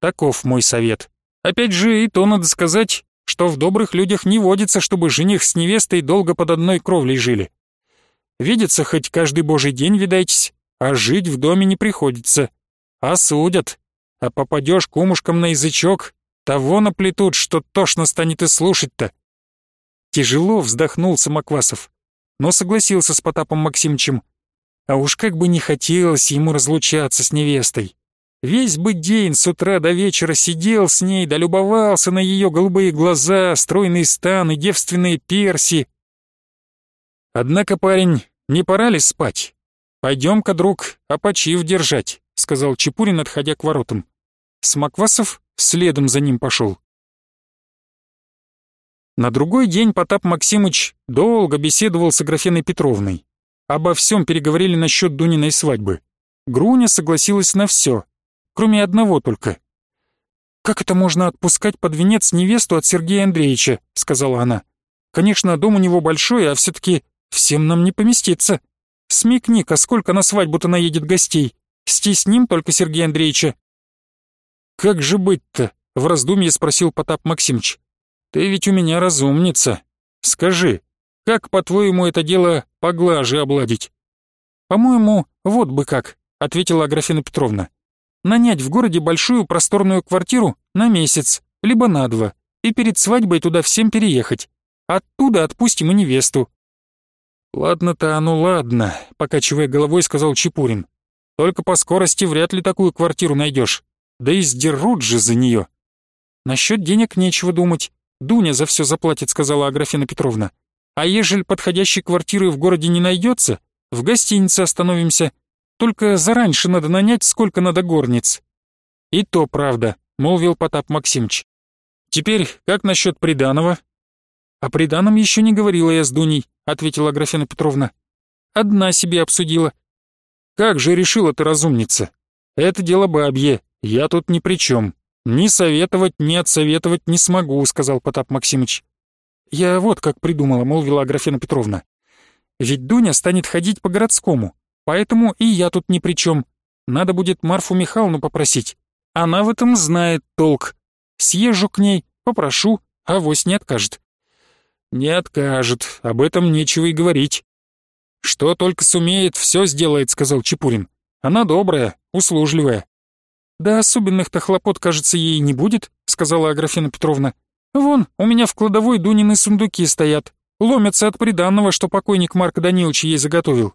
Таков мой совет. Опять же и то надо сказать, что в добрых людях не водится, чтобы жених с невестой долго под одной кровлей жили. Видится хоть каждый божий день, видайтесь, а жить в доме не приходится. А судят. А попадешь кумушкам на язычок, того наплетут, что тошно станет и слушать-то. Тяжело вздохнул Самоквасов, но согласился с Потапом Максимовичем. А уж как бы не хотелось ему разлучаться с невестой. Весь бы день с утра до вечера сидел с ней, да любовался на ее голубые глаза, стройный стан и девственные перси. Однако, парень, не пора ли спать? Пойдем-ка, друг, опочив держать, сказал Чепурин, отходя к воротам. Смоквасов следом за ним пошел. На другой день Потап Максимыч долго беседовал с Аграфеной Петровной. Обо всем переговорили насчет Дуниной свадьбы. Груня согласилась на все, кроме одного только. «Как это можно отпускать под венец невесту от Сергея Андреевича?» — сказала она. «Конечно, дом у него большой, а все-таки всем нам не поместится. Смекни-ка, сколько на свадьбу-то наедет гостей. Стесним только Сергея Андреевича, «Как же быть-то?» — в раздумье спросил Потап Максимыч. «Ты ведь у меня разумница. Скажи, как, по-твоему, это дело поглаже обладить?» «По-моему, вот бы как», — ответила Аграфена Петровна. «Нанять в городе большую просторную квартиру на месяц, либо на два, и перед свадьбой туда всем переехать. Оттуда отпустим и невесту». «Ладно-то, ну ладно», — покачивая головой, сказал Чепурин. «Только по скорости вряд ли такую квартиру найдешь. Да и сдерут же за нее. Насчет денег нечего думать. Дуня за все заплатит, сказала Аграфена Петровна. А ежели подходящей квартиры в городе не найдется, в гостинице остановимся. Только зараньше надо нанять, сколько надо горниц. И то правда, молвил Потап Максимыч. Теперь как насчет приданого? О приданом еще не говорила я с Дуней, ответила Аграфена Петровна. Одна себе обсудила. Как же решила ты разумница? Это дело бабье, «Я тут ни при чем. Ни советовать, ни отсоветовать не смогу», — сказал Потап Максимыч. «Я вот как придумала», — молвила Аграфена Петровна. «Ведь Дуня станет ходить по городскому, поэтому и я тут ни при чем. Надо будет Марфу Михайловну попросить. Она в этом знает толк. Съезжу к ней, попрошу, а вось не откажет». «Не откажет, об этом нечего и говорить». «Что только сумеет, все сделает», — сказал Чепурин. «Она добрая, услужливая». «Да особенных-то хлопот, кажется, ей не будет», — сказала Аграфена Петровна. «Вон, у меня в кладовой Дунины сундуки стоят. Ломятся от приданного, что покойник Марк Данилович ей заготовил.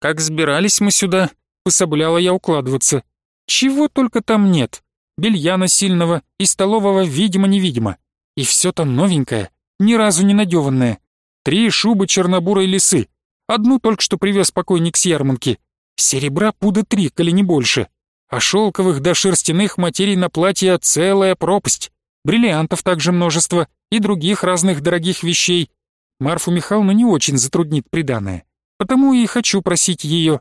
Как сбирались мы сюда, пособляла я укладываться. Чего только там нет. Белья насильного и столового видимо-невидимо. И все там новенькое, ни разу не надеванное. Три шубы чернобурой лисы. Одну только что привез покойник с ярмарки. Серебра пуда три, коли не больше а шелковых до шерстяных материй на платье целая пропасть, бриллиантов также множество и других разных дорогих вещей. Марфу Михайловну не очень затруднит приданое, потому и хочу просить ее.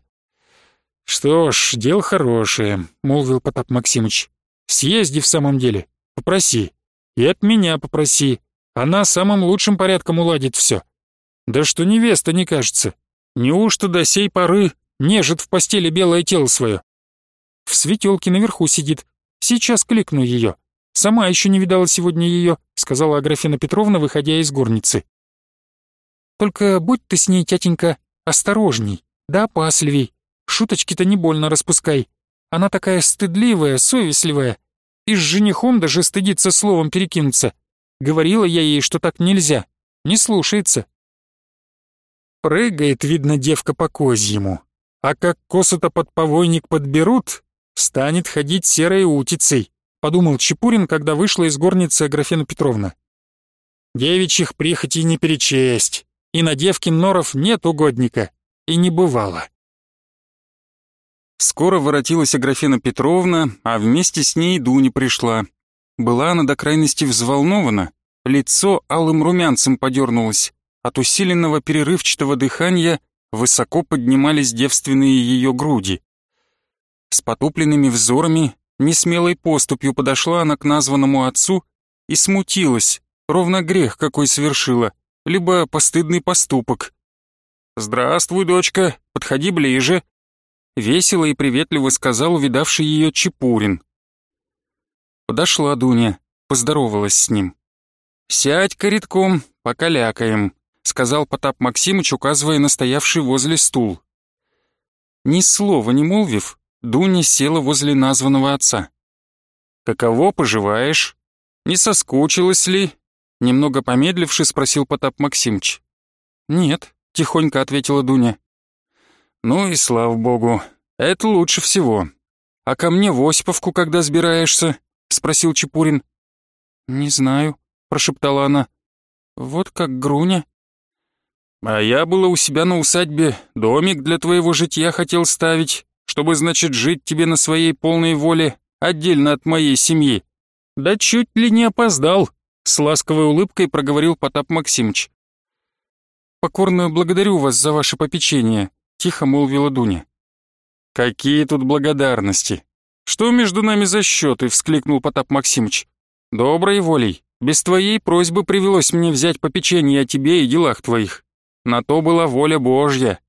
«Что ж, дело хорошее», — молвил Потап Максимыч. «Съезди в самом деле, попроси. И от меня попроси. Она самым лучшим порядком уладит все. Да что невеста не кажется. Неужто до сей поры нежит в постели белое тело свое? В светелке наверху сидит. Сейчас кликну ее. Сама еще не видала сегодня ее, сказала Аграфена Петровна, выходя из горницы. Только будь ты с ней, тятенька, осторожней, да опасливей. Шуточки-то не больно распускай. Она такая стыдливая, совестливая. И с женихом даже стыдится словом перекинуться. Говорила я ей, что так нельзя. Не слушается. Прыгает, видно, девка по козьему. А как косу-то под повойник подберут, станет ходить серой утицей, подумал Чепурин, когда вышла из горницы Аграфена Петровна. Девичьих прихотей не перечесть, и на девкин норов нет угодника, и не бывало. Скоро воротилась Аграфена Петровна, а вместе с ней Дуня пришла. Была она до крайности взволнована, лицо алым румянцем подернулось. От усиленного перерывчатого дыхания высоко поднимались девственные ее груди. С потупленными взорами, несмелой поступью подошла она к названному отцу и смутилась, ровно грех какой совершила, либо постыдный поступок. «Здравствуй, дочка, подходи ближе», — весело и приветливо сказал увидавший ее Чепурин. Подошла Дуня, поздоровалась с ним. «Сядь-ка редком, покалякаем», — сказал Потап Максимыч, указывая на стоявший возле стул. Ни слова не молвив, Дуня села возле названного отца. «Каково поживаешь? Не соскучилась ли?» Немного помедливши, спросил Потап Максимыч. «Нет», — тихонько ответила Дуня. «Ну и слава богу, это лучше всего. А ко мне в Осиповку когда сбираешься?» — спросил Чепурин. «Не знаю», — прошептала она. «Вот как Груня». «А я было у себя на усадьбе домик для твоего житья хотел ставить, чтобы, значит, жить тебе на своей полной воле, отдельно от моей семьи. Да чуть ли не опоздал», — с ласковой улыбкой проговорил Потап Максимыч. «Покорно благодарю вас за ваше попечение», — тихо молвила Дуня. «Какие тут благодарности! Что между нами за счеты?» — вскликнул Потап Максимыч. «Доброй волей, без твоей просьбы привелось мне взять попечение о тебе и делах твоих. На то была воля Божья.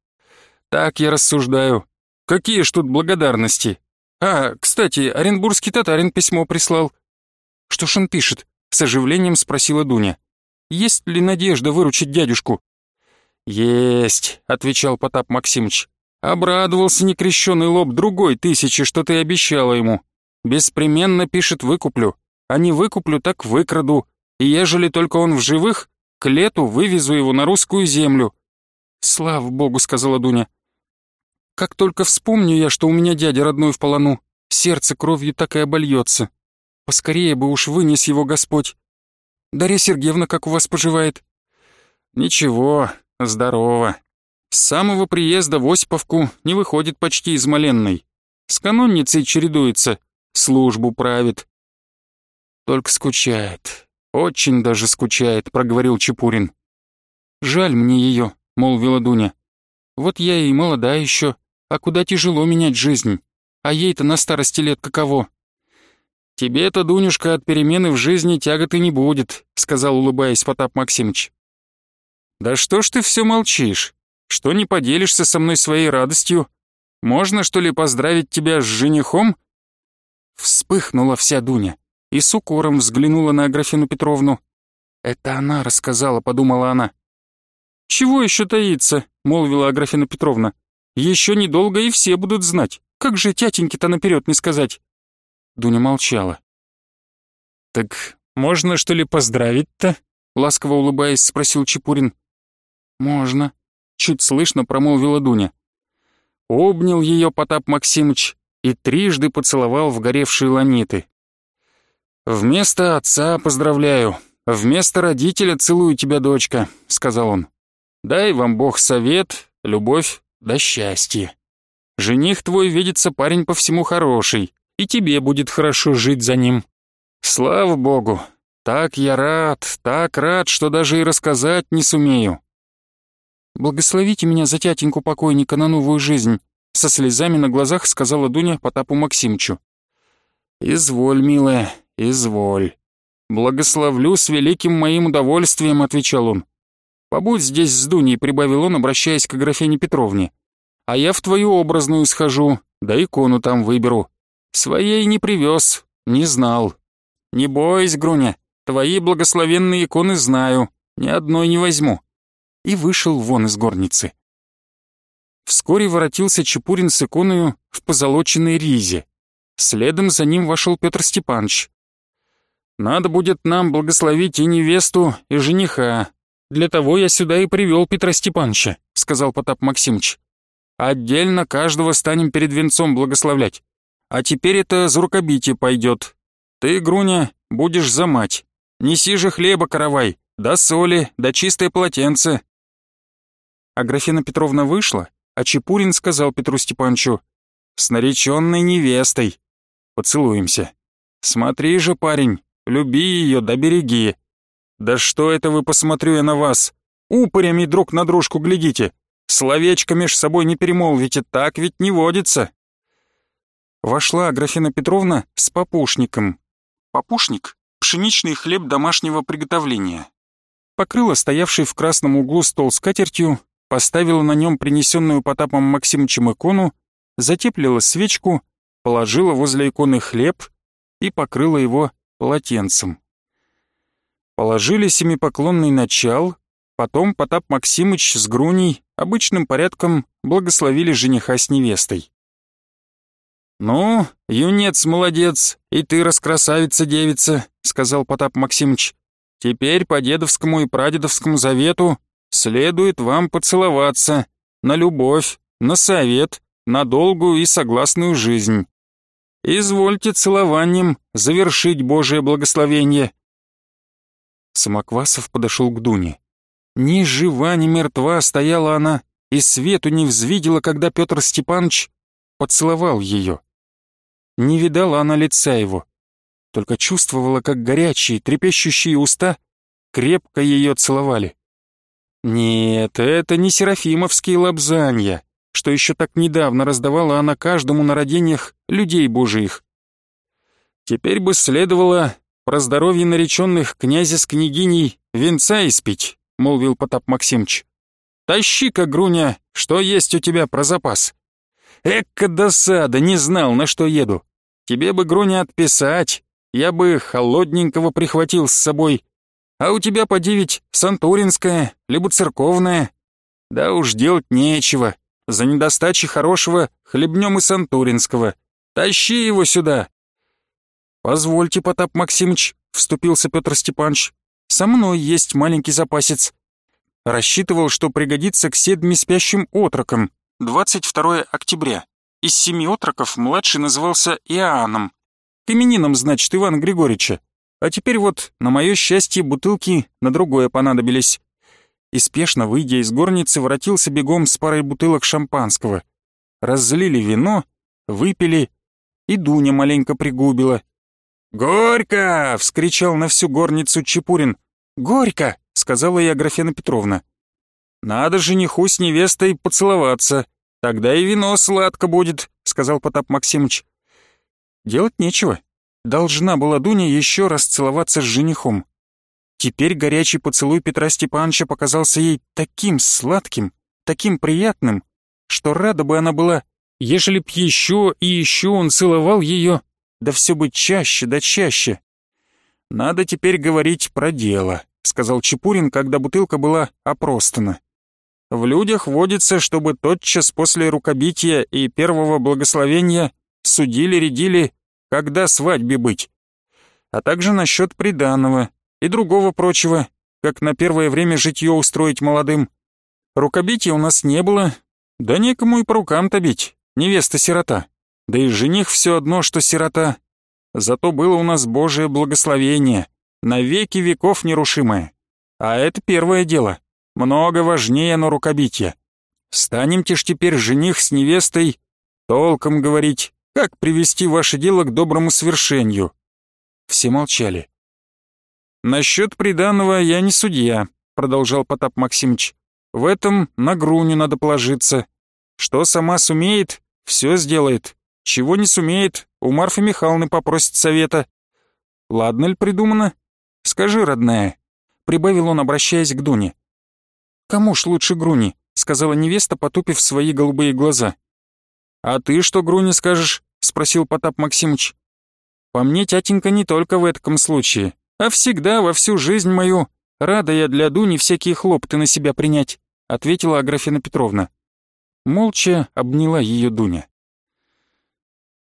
Так я рассуждаю. Какие ж тут благодарности? А, кстати, оренбургский татарин письмо прислал. Что ж он пишет? С оживлением спросила Дуня. Есть ли надежда выручить дядюшку? Есть, отвечал Потап Максимыч. Обрадовался некрещенный лоб другой тысячи, что ты обещала ему. Беспременно пишет выкуплю. А не выкуплю, так выкраду. И ежели только он в живых, к лету вывезу его на русскую землю». «Слава богу», — сказала Дуня. «Как только вспомню я, что у меня дядя родной в полону, сердце кровью так и обольется. Поскорее бы уж вынес его Господь. Дарья Сергеевна как у вас поживает?» «Ничего, здорово. С самого приезда в Осиповку не выходит почти из Маленной. С канонницей чередуется, службу правит. Только скучает. «Очень даже скучает», — проговорил Чепурин. «Жаль мне ее», — молвила Дуня. «Вот я и молода еще, а куда тяжело менять жизнь. А ей-то на старости лет каково?» «Тебе-то, Дунюшка, от перемены в жизни тяготы не будет», — сказал, улыбаясь Потап Максимыч. «Да что ж ты все молчишь? Что не поделишься со мной своей радостью? Можно, что ли, поздравить тебя с женихом?» Вспыхнула вся Дуня и с укором взглянула на Аграфену Петровну. «Это она рассказала», — подумала она. «Чего еще таиться?» — молвила Аграфена Петровна. «Еще недолго и все будут знать. Как же тятеньке-то наперед не сказать?» Дуня молчала. «Так можно, что ли, поздравить-то?» — ласково улыбаясь, спросил Чепурин. «Можно», — чуть слышно промолвила Дуня. Обнял ее Потап Максимыч и трижды поцеловал в горевшие ламиты. «Вместо отца поздравляю, вместо родителя целую тебя, дочка», — сказал он. «Дай вам Бог совет, любовь да счастье. Жених твой, видится, парень по всему хороший, и тебе будет хорошо жить за ним. Слава Богу, так я рад, так рад, что даже и рассказать не сумею». «Благословите меня за тятеньку покойника на новую жизнь», — со слезами на глазах сказала Дуня Потапу Максимчу. «Изволь, милая, «Изволь. Благословлю с великим моим удовольствием», — отвечал он. «Побудь здесь с Дуней», — прибавил он, обращаясь к графине Петровне. «А я в твою образную схожу, да икону там выберу. Своей не привез, не знал. Не бойся, Груня, твои благословенные иконы знаю, ни одной не возьму». И вышел вон из горницы. Вскоре воротился Чепурин с иконою в позолоченной ризе. Следом за ним вошел Петр Степанович. Надо будет нам благословить и невесту, и жениха. Для того я сюда и привел Петра Степановича», — сказал Потап Максимыч. Отдельно каждого станем перед венцом благословлять. А теперь это за рукобитие пойдет. Ты, Груня, будешь за мать. Неси же хлеба, каравай, да соли, да чистое полотенце». Аграфена Петровна вышла, а Чепурин сказал Петру Степановичу, «С нареченной невестой. Поцелуемся. Смотри же, парень, люби ее, да береги. Да что это вы, посмотрю я на вас, упырями друг на дружку глядите, словечко меж собой не перемолвите, так ведь не водится». Вошла Аграфена Петровна с попушником. Попушник — пшеничный хлеб домашнего приготовления. Покрыла стоявший в красном углу стол скатертью, поставила на нем принесенную Потапом Максимовичем икону, затеплила свечку, положила возле иконы хлеб и покрыла его полотенцем. Положили семипоклонный начал, потом Потап Максимыч с Груней обычным порядком благословили жениха с невестой. «Ну, юнец молодец, и ты раскрасавица-девица», — сказал Потап Максимыч. «Теперь по дедовскому и прадедовскому завету следует вам поцеловаться на любовь, на совет, на долгую и согласную жизнь. Извольте целованием завершить Божие благословение». Самоквасов подошел к Дуне. Ни жива, ни мертва стояла она, и свету не взвидела, когда Петр Степанович поцеловал ее. Не видала она лица его, только чувствовала, как горячие, трепещущие уста крепко ее целовали. Нет, это не серафимовские лапзанья, что еще так недавно раздавала она каждому на родениях людей божиих. Теперь бы следовало про здоровье нареченных князя с княгиней венца испить, молвил Потап Максимыч. Тащи-ка, Груня, что есть у тебя про запас. Экка досада, не знал, на что еду. Тебе бы, Груня, отписать, я бы холодненького прихватил с собой, а у тебя поди ведь сантуринская, либо церковная. Да уж делать нечего. За недостачи хорошего хлебнем и сантуринского. Тащи его сюда. Позвольте, Потап Максимыч, вступился Петр Степанович. Со мной есть маленький запасец. Рассчитывал, что пригодится к седми спящим отрокам. 22 октября. Из семи отроков младший назывался Иоанном. К именинам, значит, Ивана Григорьевича. А теперь вот, на мое счастье, бутылки на другое понадобились. И выйдя из горницы, воротился бегом с парой бутылок шампанского. Разлили вино, выпили, и Дуня маленько пригубила. «Горько!» — вскричал на всю горницу Чепурин. «Горько!» — сказала я Аграфена Петровна. «Надо жениху с невестой поцеловаться, тогда и вино сладко будет», — сказал Потап Максимыч. «Делать нечего. Должна была Дуня еще раз целоваться с женихом. Теперь горячий поцелуй Петра Степановича показался ей таким сладким, таким приятным, что рада бы она была, ежели б еще и еще он целовал ее, да все бы чаще да чаще. «Надо теперь говорить про дело», — сказал Чепурин, когда бутылка была опростана. «В людях водится, чтобы тотчас после рукобития и первого благословения судили-рядили когда свадьбе быть, а также насчет приданого и другого прочего, как на первое время житье устроить молодым. Рукобития у нас не было, да некому и по рукам-то бить, невеста-сирота, да и жених все одно, что сирота. Зато было у нас Божие благословение, на веки веков нерушимое. А это первое дело, много важнее оно рукобития. Станемте ж теперь жених с невестой толком говорить, как привести ваше дело к доброму свершению?» Все молчали. «Насчет приданого я не судья», — продолжал Потап Максимович. «В этом на Груню надо положиться. Что сама сумеет, все сделает. Чего не сумеет, у Марфы Михайловны попросит совета. Ладно ли придумано? Скажи, родная», — прибавил он, обращаясь к Дуне. «Кому ж лучше Груни?» — сказала невеста, потупив свои голубые глаза. «А ты что, Груни, скажешь?» — спросил Потап Максимыч. «По мне, тятенька, не только в этом случае, а всегда, во всю жизнь мою. Рада я для Дуни всякие хлопоты на себя принять», — ответила Аграфена Петровна. Молча обняла ее Дуня.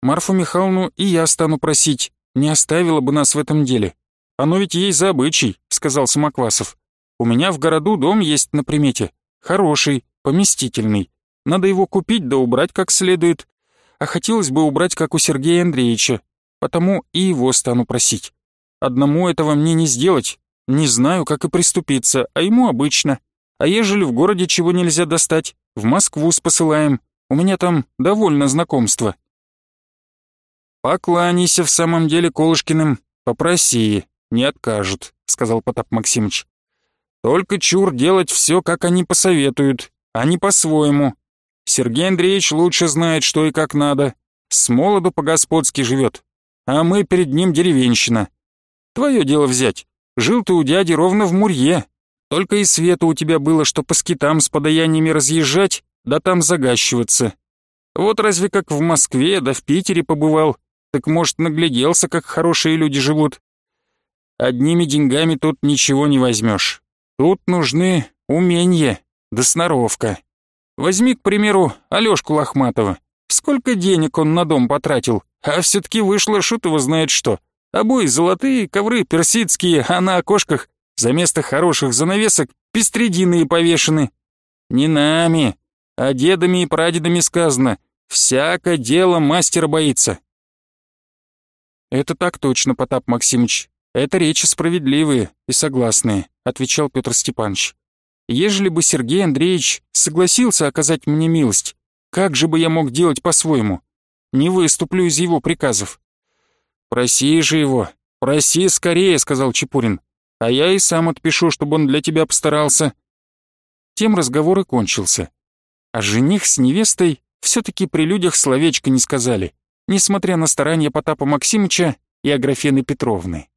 «Марфу Михайловну и я стану просить, не оставила бы нас в этом деле. Оно ведь ей за обычай», — сказал Самоквасов. «У меня в городу дом есть на примете, хороший, поместительный. Надо его купить да убрать как следует. А хотелось бы убрать, как у Сергея Андреевича, потому и его стану просить. Одному этого мне не сделать, не знаю, как и приступиться, а ему обычно. А ежели в городе чего нельзя достать, в Москву спосылаем, у меня там довольно знакомство. «Покланяйся в самом деле Колышкиным, попроси, не откажут», — сказал Потап Максимыч. «Только чур делать все, как они посоветуют, а не по-своему. Сергей Андреевич лучше знает, что и как надо. С молоду по-господски живет, а мы перед ним деревенщина. Твое дело взять. Жил ты у дяди ровно в Мурье. Только и света у тебя было, что по скитам с подаяниями разъезжать, да там загащиваться. Вот разве как в Москве, да в Питере побывал, так, может, нагляделся, как хорошие люди живут. Одними деньгами тут ничего не возьмешь. Тут нужны умения, да сноровка. Возьми, к примеру, Алёшку Лохматова. Сколько денег он на дом потратил, а все-таки вышло шут его знает что. Обои золотые, ковры персидские, а на окошках за место хороших занавесок пестрединые повешены. Не нами, а дедами и прадедами сказано, всяко дело мастера боится. Это так точно, Потап Максимыч. Это речи справедливые и согласные, отвечал Петр Степанович. Ежели бы Сергей Андреевич согласился оказать мне милость, как же бы я мог делать по-своему? Не выступлю из его приказов. Проси же его, проси скорее, сказал Чепурин. А я и сам отпишу, чтобы он для тебя постарался. Тем разговор и кончился. А жених с невестой все-таки при людях словечко не сказали, несмотря на старания Потапа Максимыча и Аграфены Петровны.